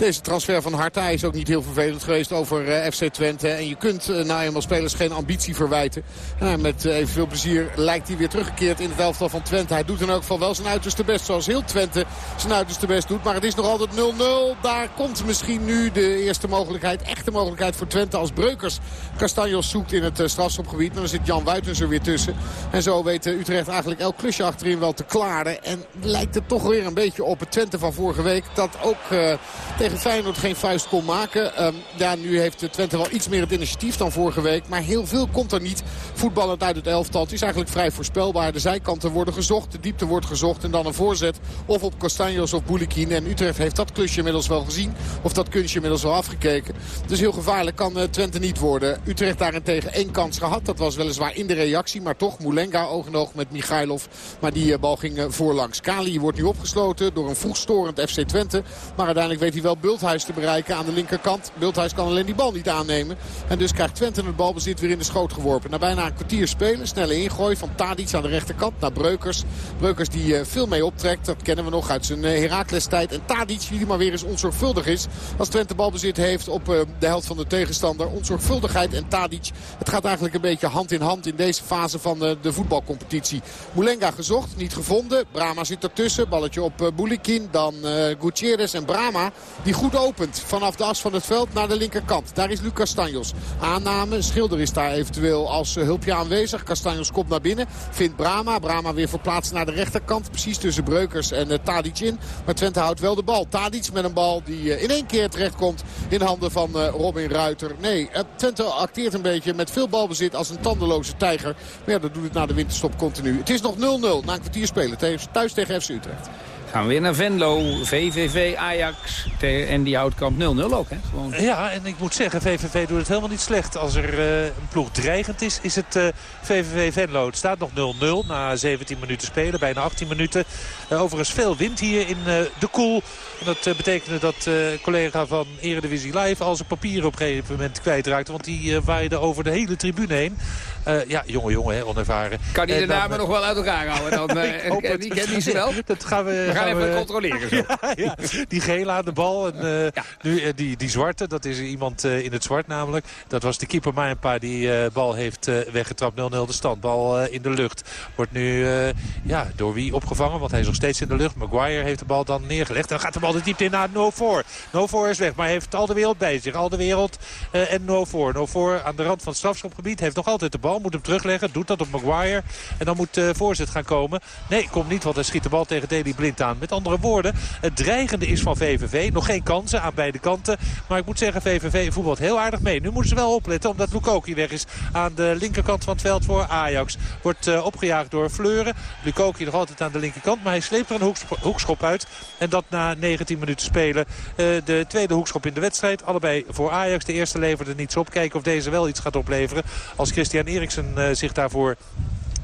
deze transfer van Harta is ook niet heel vervelend geweest over uh, FC Twente. En je kunt uh, nou eenmaal spelers geen ambitie verwijten. Uh, met evenveel plezier lijkt hij weer teruggekeerd in het elftal van Twente. Hij doet in elk geval wel zijn uiterste best. Zoals heel Twente zijn uiterste best doet. Maar het is nog altijd 0-0. Daar komt misschien nu de eerste mogelijkheid. Echte mogelijkheid voor Twente als Breukers Castanjos zoekt in het strafschopgebied. Maar dan zit Jan Wuitens er weer tussen. En zo weet Utrecht eigenlijk elk klusje achterin wel te klaren. En lijkt het toch weer een beetje op het Twente van vorige week. Dat ook tegen tegen Feyenoord geen vuist kon maken. Um, ja, nu heeft Twente wel iets meer het initiatief dan vorige week. Maar heel veel komt er niet. Voetballend uit het elftal. Het is eigenlijk vrij voorspelbaar. De zijkanten worden gezocht. De diepte wordt gezocht. En dan een voorzet. Of op Castanjos of Boulikin. En Utrecht heeft dat klusje inmiddels wel gezien. Of dat kunstje inmiddels wel afgekeken. Dus heel gevaarlijk kan uh, Twente niet worden. Utrecht daarentegen één kans gehad. Dat was weliswaar in de reactie. Maar toch Moulenga oog in oog met Michailov. Maar die uh, bal ging uh, voorlangs. Kali wordt nu opgesloten door een vroeg storend FC Twente. Maar uiteindelijk weet hij wel Bulthuis te bereiken aan de linkerkant. Bulthuis kan alleen die bal niet aannemen. En dus krijgt Twente het balbezit weer in de schoot geworpen. Na bijna een kwartier spelen. Snelle ingooi van Tadic aan de rechterkant naar Breukers. Breukers die uh, veel mee optrekt. Dat kennen we nog uit zijn uh, Heracles tijd. En Tadic die maar weer eens onzorgvuldig is. Als Twente balbezit heeft op uh, de helft van de tegenstander. Onzorgvuldigheid en Tadic. Het gaat eigenlijk een beetje hand in hand in deze fase van de voetbalcompetitie. Moulenga gezocht, niet gevonden. Brama zit ertussen. Balletje op Boulikin. Dan Gutierrez en Brama. Die goed opent vanaf de as van het veld naar de linkerkant. Daar is Lucas Castanjos. Aanname. Schilder is daar eventueel als hulpje aanwezig. Castanjos komt naar binnen. Vindt Brama. Brama weer verplaatst naar de rechterkant. Precies tussen Breukers en uh, Tadic in. Maar Twente houdt wel de bal. Tadic met een bal die uh, in één keer terechtkomt in handen van Robin Ruiter. Nee, Twente acteert een beetje met veel balbezit als een tandeloze tijger. Maar ja, dat doet het na de winterstop continu. Het is nog 0-0 na een kwartier spelen. Thuis tegen FC Utrecht. Gaan we weer naar Venlo. VVV, Ajax en die Houtkamp 0-0 ook. Hè? Gewoon. Ja, en ik moet zeggen, VVV doet het helemaal niet slecht. Als er uh, een ploeg dreigend is, is het uh, VVV Venlo. Het staat nog 0-0 na 17 minuten spelen, bijna 18 minuten. Uh, overigens veel wind hier in de koel. En dat betekende dat collega van Eredivisie Live al zijn papieren op een gegeven moment kwijtraakte. Want die waaide over de hele tribune heen. ja, jonge jongen, hè, onervaren. Kan hij de namen nog wel uit elkaar houden? Dan, die kent hij ze wel? Dat gaan we gaan even controleren zo. Ja, ja, die gele aan de bal. En, uh, ja. nu, uh, die, die zwarte, dat is iemand uh, in het zwart namelijk. Dat was de keeper Maaienpa die bal heeft weggetrapt. 0-0 de stand. Bal in de lucht. Wordt nu ja, door wie opgevangen? Want hij is nog steeds in de lucht. Maguire heeft de bal dan neergelegd. En dan gaat de bal de diepte in naar No 4. No 4 is weg. Maar heeft al de wereld bij zich. Al de wereld en No 4. No 4 aan de rand van het strafschopgebied. Heeft nog altijd de bal. Moet hem terugleggen. Doet dat op Maguire. En dan moet voorzet gaan komen. Nee, komt niet. Want hij schiet de bal tegen Deli Blind aan. Met andere woorden, het dreigende is van VVV. Nog geen kansen aan beide kanten. Maar ik moet zeggen, VVV voetbalt heel aardig mee. Nu moeten ze wel opletten, omdat Lukoki weg is aan de linkerkant van het veld voor Ajax. Wordt uh, opgejaagd door Fleuren. Lukoki nog altijd aan de linkerkant, maar hij sleept er een hoekschop, uit. En dat na 19 minuten spelen. Uh, de tweede hoekschop in de wedstrijd. Allebei voor Ajax. De eerste leverde niets op. Kijken of deze wel iets gaat opleveren. Als Christian Eriksen uh, zich daarvoor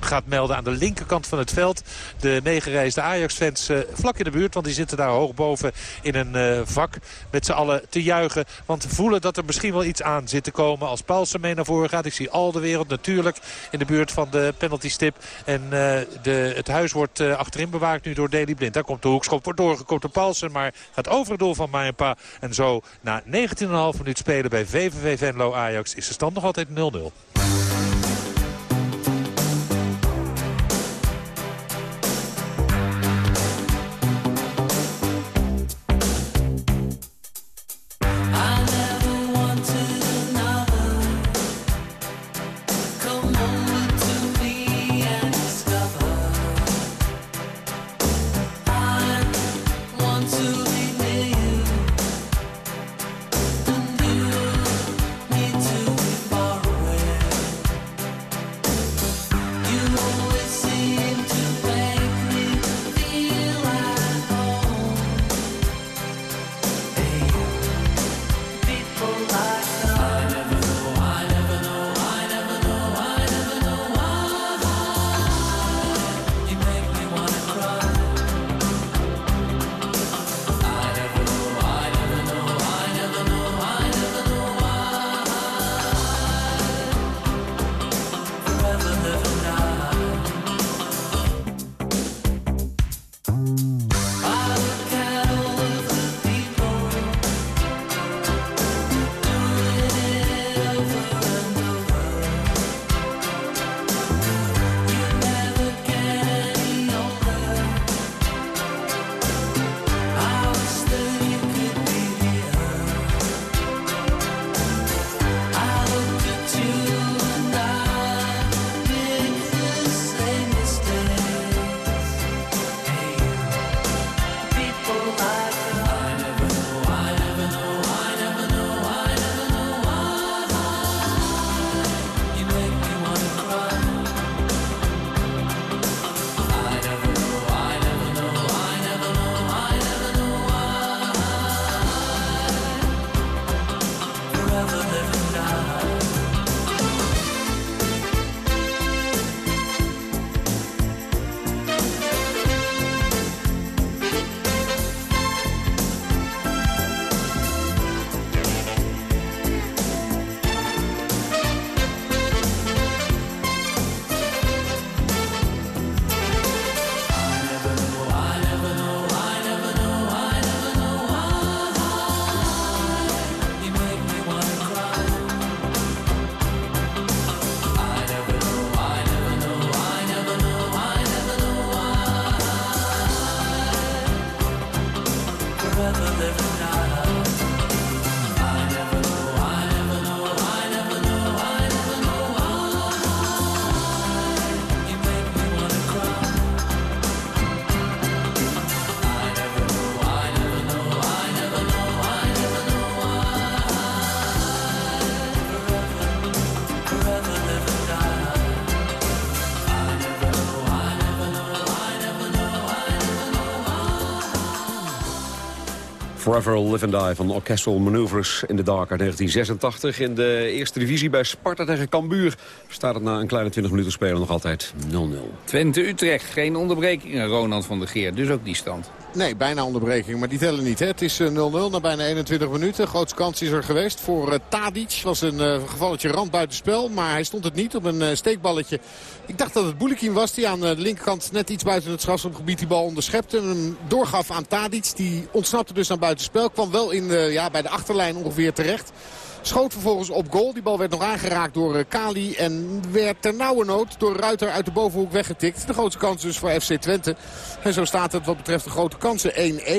gaat melden aan de linkerkant van het veld. De meegereisde Ajax-fans vlak in de buurt. Want die zitten daar hoog boven in een vak met z'n allen te juichen. Want voelen dat er misschien wel iets aan zit te komen als Paulsen mee naar voren gaat. Ik zie al de wereld natuurlijk in de buurt van de penaltystip. En de, het huis wordt achterin bewaakt nu door Deli Blind. Daar komt de hoekschop, wordt doorgekomen door Paulsen. Maar gaat over het doel van Mayenpa. En zo na 19,5 minuut spelen bij VVV Venlo Ajax is de stand nog altijd 0-0. Forever Live and Die van Orchestral Maneuvers in the Dark uit 1986. In de eerste divisie bij Sparta tegen Cambuur staat het na een kleine 20 minuten spelen nog altijd 0-0. Twente-Utrecht, geen onderbrekingen, Ronald van der Geer. Dus ook die stand. Nee, bijna onderbreking, maar die tellen niet. Hè. Het is 0-0 eh, na bijna 21 minuten. Grootste kans is er geweest voor uh, Tadic. was een uh, gevalletje rand buitenspel, maar hij stond het niet op een steekballetje. Ik dacht dat het Boulikin was die aan de linkerkant net iets buiten het strafschopgebied die bal onderschepte. En hem doorgaf aan Tadic. Die ontsnapte dus naar buitenspel. Kwam wel in, ja, bij de achterlijn ongeveer terecht. Schoot vervolgens op goal. Die bal werd nog aangeraakt door eh, Kali. En werd ter nauwe nood door Ruiter uit de bovenhoek weggetikt. De grootste kans dus voor FC Twente. En zo staat het wat betreft de grote kansen 1-1.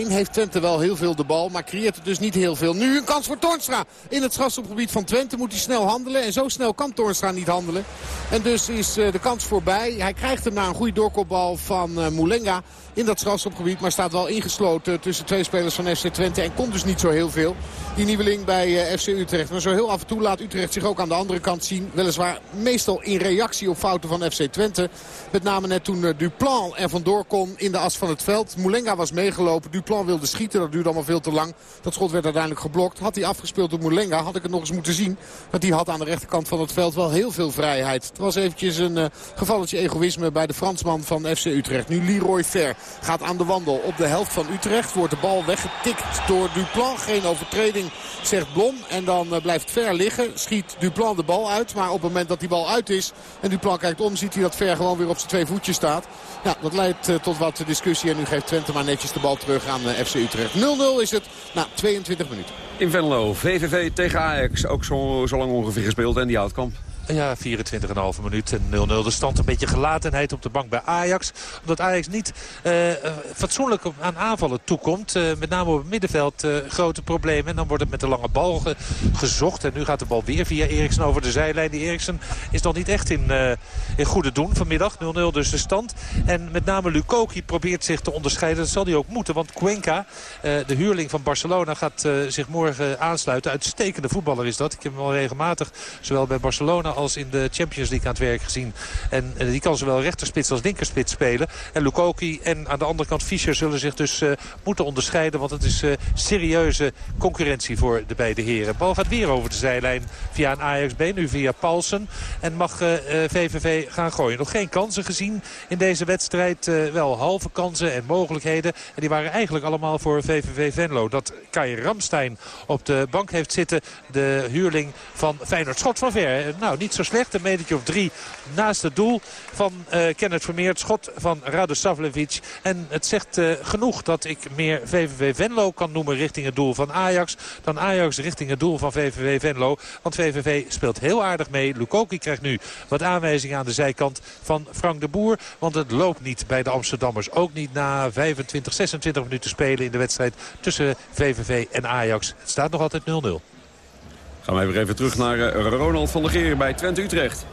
Heeft Twente wel heel veel de bal. Maar creëert het dus niet heel veel. Nu een kans voor Toornstra. In het strafschopgebied van Twente moet hij snel handelen. En zo snel kan Toornstra niet handelen. En dus is eh, de kans voorbij. Hij krijgt hem na een goede doorkopbal van uh, Moulenga. In dat strafschopgebied. Maar staat wel ingesloten tussen twee spelers van FC Twente. En komt dus niet zo heel veel. Die nieuweling bij eh, FC Utrecht. Maar zo heel af en toe laat Utrecht zich ook aan de andere kant zien. Weliswaar meestal in reactie op fouten van FC Twente. Met name net toen Duplan er vandoor kon in de as van het veld. Moulenga was meegelopen. Duplan wilde schieten. Dat duurde allemaal veel te lang. Dat schot werd uiteindelijk geblokt. Had hij afgespeeld door Moulenga had ik het nog eens moeten zien. Want die had aan de rechterkant van het veld wel heel veel vrijheid. Het was eventjes een uh, gevalletje egoïsme bij de Fransman van FC Utrecht. Nu Leroy Fer gaat aan de wandel op de helft van Utrecht. Wordt de bal weggetikt door Duplan. Geen overtreding, zegt Blom. En dan uh, blijft Ver liggen. Schiet Duplan de bal uit. Maar op het moment dat die bal uit is en Duplan kijkt om... ziet hij dat Ver gewoon weer op zijn twee voetjes staat. Ja, dat leidt uh, tot wat discussie. En nu geeft Twente maar netjes de bal terug aan FC Utrecht. 0-0 is het na 22 minuten. In Venlo, VVV tegen Ajax. Ook zo, zo lang ongeveer gespeeld en die Houtkamp. Ja, 24,5 minuut en 0-0 de stand. Een beetje gelatenheid op de bank bij Ajax. Omdat Ajax niet uh, fatsoenlijk aan aanvallen toekomt. Uh, met name op het middenveld uh, grote problemen. En dan wordt het met de lange bal ge gezocht. En nu gaat de bal weer via Eriksen over de zijlijn. Die Eriksen is nog niet echt in, in goede doen vanmiddag. 0-0 dus de stand. En met name Lukoki probeert zich te onderscheiden. Dat zal hij ook moeten. Want Cuenca, de huurling van Barcelona, gaat zich morgen aansluiten. Uitstekende voetballer is dat. Ik heb hem al regelmatig, zowel bij Barcelona als in de Champions League aan het werk gezien. En uh, die kan zowel rechterspits als linkerspits spelen. En Lukoki en aan de andere kant Fischer zullen zich dus uh, moeten onderscheiden. Want het is uh, serieuze concurrentie voor de beide heren. Bal gaat weer over de zijlijn via een Ajax-B. Nu via Paulsen. En mag VVV gaan gooien. Nog geen kansen gezien in deze wedstrijd. wel halve kansen en mogelijkheden. En die waren eigenlijk allemaal voor VVV Venlo. Dat Kai Ramstein op de bank heeft zitten. De huurling van Feyenoord. Schot van ver. Nou, niet zo slecht. Een metertje of drie naast het doel van uh, Kenneth Vermeer. Schot van Radosavljevic. En het zegt uh, genoeg dat ik meer VVV Venlo kan noemen richting het doel van Ajax. Dan Ajax richting het doel van VVV Venlo. Want VVV speelt heel aardig mee. Lukoki krijgt nu wat aanwijzingen aan de zijkant van Frank de Boer. Want het loopt niet bij de Amsterdammers. Ook niet na 25, 26 minuten spelen in de wedstrijd tussen VVV en Ajax. Het staat nog altijd 0-0. Gaan we even, terug naar uh, Ronald van der Geer bij Twente Utrecht.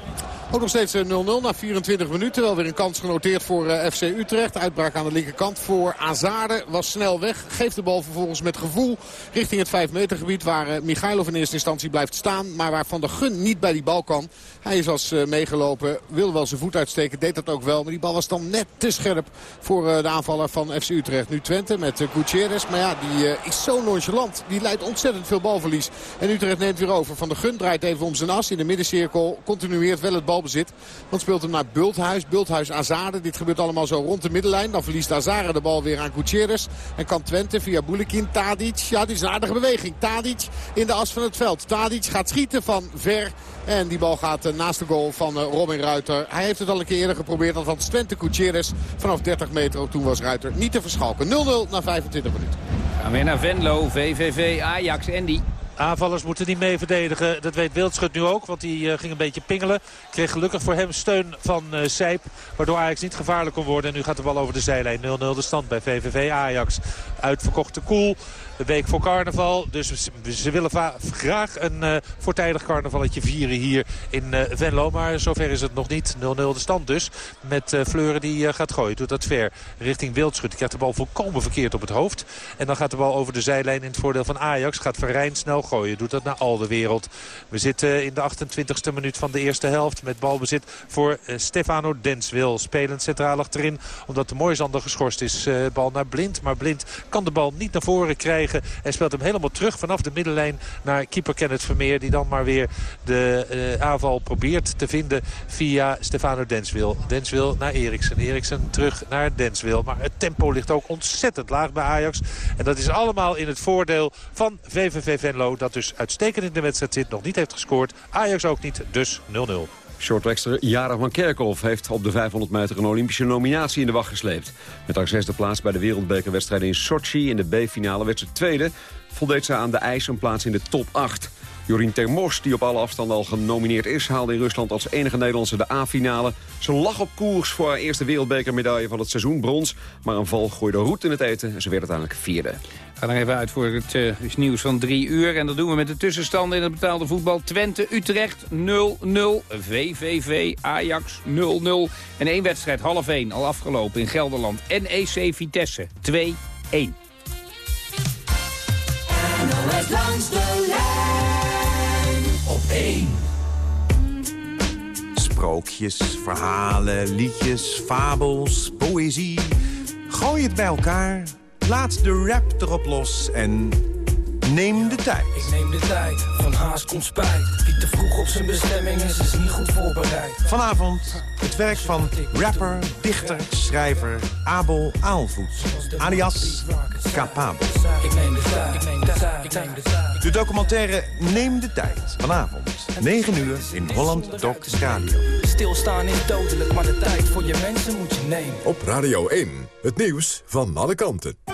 Ook nog steeds 0-0 na 24 minuten. Wel weer een kans genoteerd voor uh, FC Utrecht. Uitbraak aan de linkerkant voor Azade. Was snel weg. Geeft de bal vervolgens met gevoel richting het 5 meter gebied. Waar uh, Michailov in eerste instantie blijft staan. Maar waar Van der Gun niet bij die bal kan. Hij is als meegelopen. Wil wel zijn voet uitsteken. Deed dat ook wel. Maar die bal was dan net te scherp voor de aanvaller van FC Utrecht. Nu Twente met Gutierrez. Maar ja, die is zo nonchalant. Die leidt ontzettend veel balverlies. En Utrecht neemt weer over. Van der Gun draait even om zijn as in de middencirkel. Continueert wel het balbezit. Want speelt hem naar Bulthuis. Bulthuis Azade. Dit gebeurt allemaal zo rond de middenlijn. Dan verliest Azade de bal weer aan Gutierrez. En kan Twente via Boulekin. Tadic. Ja, die is een aardige beweging. Tadic in de as van het veld. Tadic gaat schieten van ver. En die bal gaat naast de goal van Robin Ruiter. Hij heeft het al een keer eerder geprobeerd. Althans Twente Gutierrez vanaf 30 meter. Toen was Ruiter niet te verschalken. 0-0 na 25 minuten. Gaan weer naar Venlo. VVV Ajax. Andy. Aanvallers moeten niet mee verdedigen. Dat weet Wildschut nu ook. Want die uh, ging een beetje pingelen. Kreeg gelukkig voor hem steun van uh, Sijp. Waardoor Ajax niet gevaarlijk kon worden. En nu gaat de bal over de zijlijn. 0-0 de stand bij VVV Ajax. Uitverkochte koel. De week voor carnaval. Dus ze willen graag een uh, voortijdig carnavalletje vieren hier in uh, Venlo. Maar zover is het nog niet. 0-0 de stand dus. Met uh, Fleuren die gaat gooien. Doet dat ver richting Wildschut. Die krijgt de bal volkomen verkeerd op het hoofd. En dan gaat de bal over de zijlijn in het voordeel van Ajax. Gaat Verijn snel gooien. Doet dat naar al de wereld. We zitten in de 28e minuut van de eerste helft. Met balbezit voor Stefano Denswil. Spelend centraal achterin. Omdat de Mooisander geschorst is. bal naar Blind. Maar Blind kan de bal niet naar voren krijgen. En speelt hem helemaal terug vanaf de middenlijn naar keeper Kenneth Vermeer. Die dan maar weer de uh, aanval probeert te vinden via Stefano Denswil. Denswil naar Eriksen. Eriksen terug naar Denswil. Maar het tempo ligt ook ontzettend laag bij Ajax. En dat is allemaal in het voordeel van VVV Venlo. Dat dus uitstekend in de wedstrijd zit. Nog niet heeft gescoord. Ajax ook niet. Dus 0-0. Shorttrackster Jara van Kerkhoff heeft op de 500 meter een Olympische nominatie in de wacht gesleept. Met haar zesde plaats bij de wereldbekerwedstrijd in Sochi in de B-finale werd ze tweede. Voldeed ze aan de eis een plaats in de top 8. Jorien Termors, die op alle afstanden al genomineerd is... haalde in Rusland als enige Nederlandse de A-finale. Ze lag op koers voor haar eerste wereldbekermedaille van het seizoen brons. Maar een val gooide roet in het eten en ze werd uiteindelijk vierde. Ga er even uit voor het uh, nieuws van drie uur. En dat doen we met de tussenstanden in het betaalde voetbal. Twente, Utrecht 0-0. VVV, Ajax 0-0. En één wedstrijd, half 1, al afgelopen in Gelderland. NEC Vitesse 2-1. NOS langs de lijn op 1. Sprookjes, verhalen, liedjes, fabels, poëzie. Gooi het bij elkaar, laat de rap erop los en neem de tijd. Ik neem de tijd, van haast komt spijt. Wie te vroeg op zijn bestemming is, is niet goed voorbereid. Vanavond het werk van rapper, dichter, schrijver Abel Aalvoet, alias Capabel. Ik neem de tijd, ik neem de tijd, ik neem de tijd. De documentaire Neem de Tijd. Vanavond, 9 uur in Holland Doc Radio. Stilstaan is dodelijk, maar de tijd voor je mensen moet je nemen. Op Radio 1, het nieuws van alle kanten.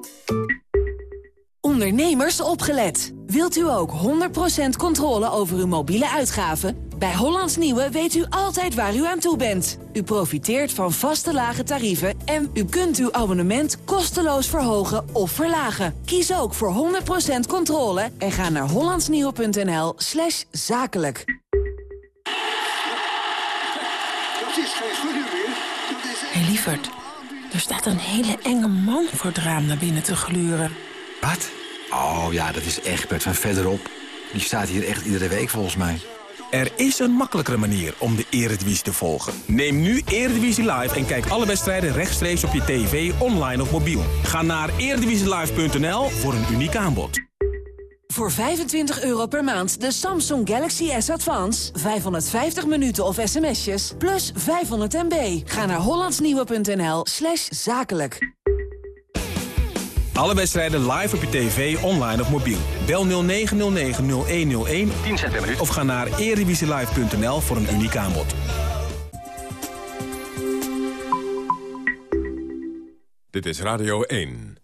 Ondernemers opgelet. Wilt u ook 100% controle over uw mobiele uitgaven? Bij Hollands Nieuwe weet u altijd waar u aan toe bent. U profiteert van vaste lage tarieven en u kunt uw abonnement kosteloos verhogen of verlagen. Kies ook voor 100% controle en ga naar hollandsnieuwe.nl slash zakelijk. Hé hey, lieverd, er staat een hele enge man voor het raam naar binnen te gluren. Wat? Oh ja, dat is Egbert van verderop. Die staat hier echt iedere week volgens mij. Er is een makkelijkere manier om de Eredivisie te volgen. Neem nu Eredivisie Live en kijk alle wedstrijden rechtstreeks op je tv, online of mobiel. Ga naar eredivisielive.nl voor een uniek aanbod. Voor 25 euro per maand de Samsung Galaxy S Advance. 550 minuten of sms'jes, plus 500 MB. Ga naar hollandsnieuwe.nl slash zakelijk. Alle wedstrijden live op je tv, online of mobiel. Bel 0909-0101 10 cent per minuut. of ga naar erevisielive.nl voor een uniek aanbod. Dit is Radio 1.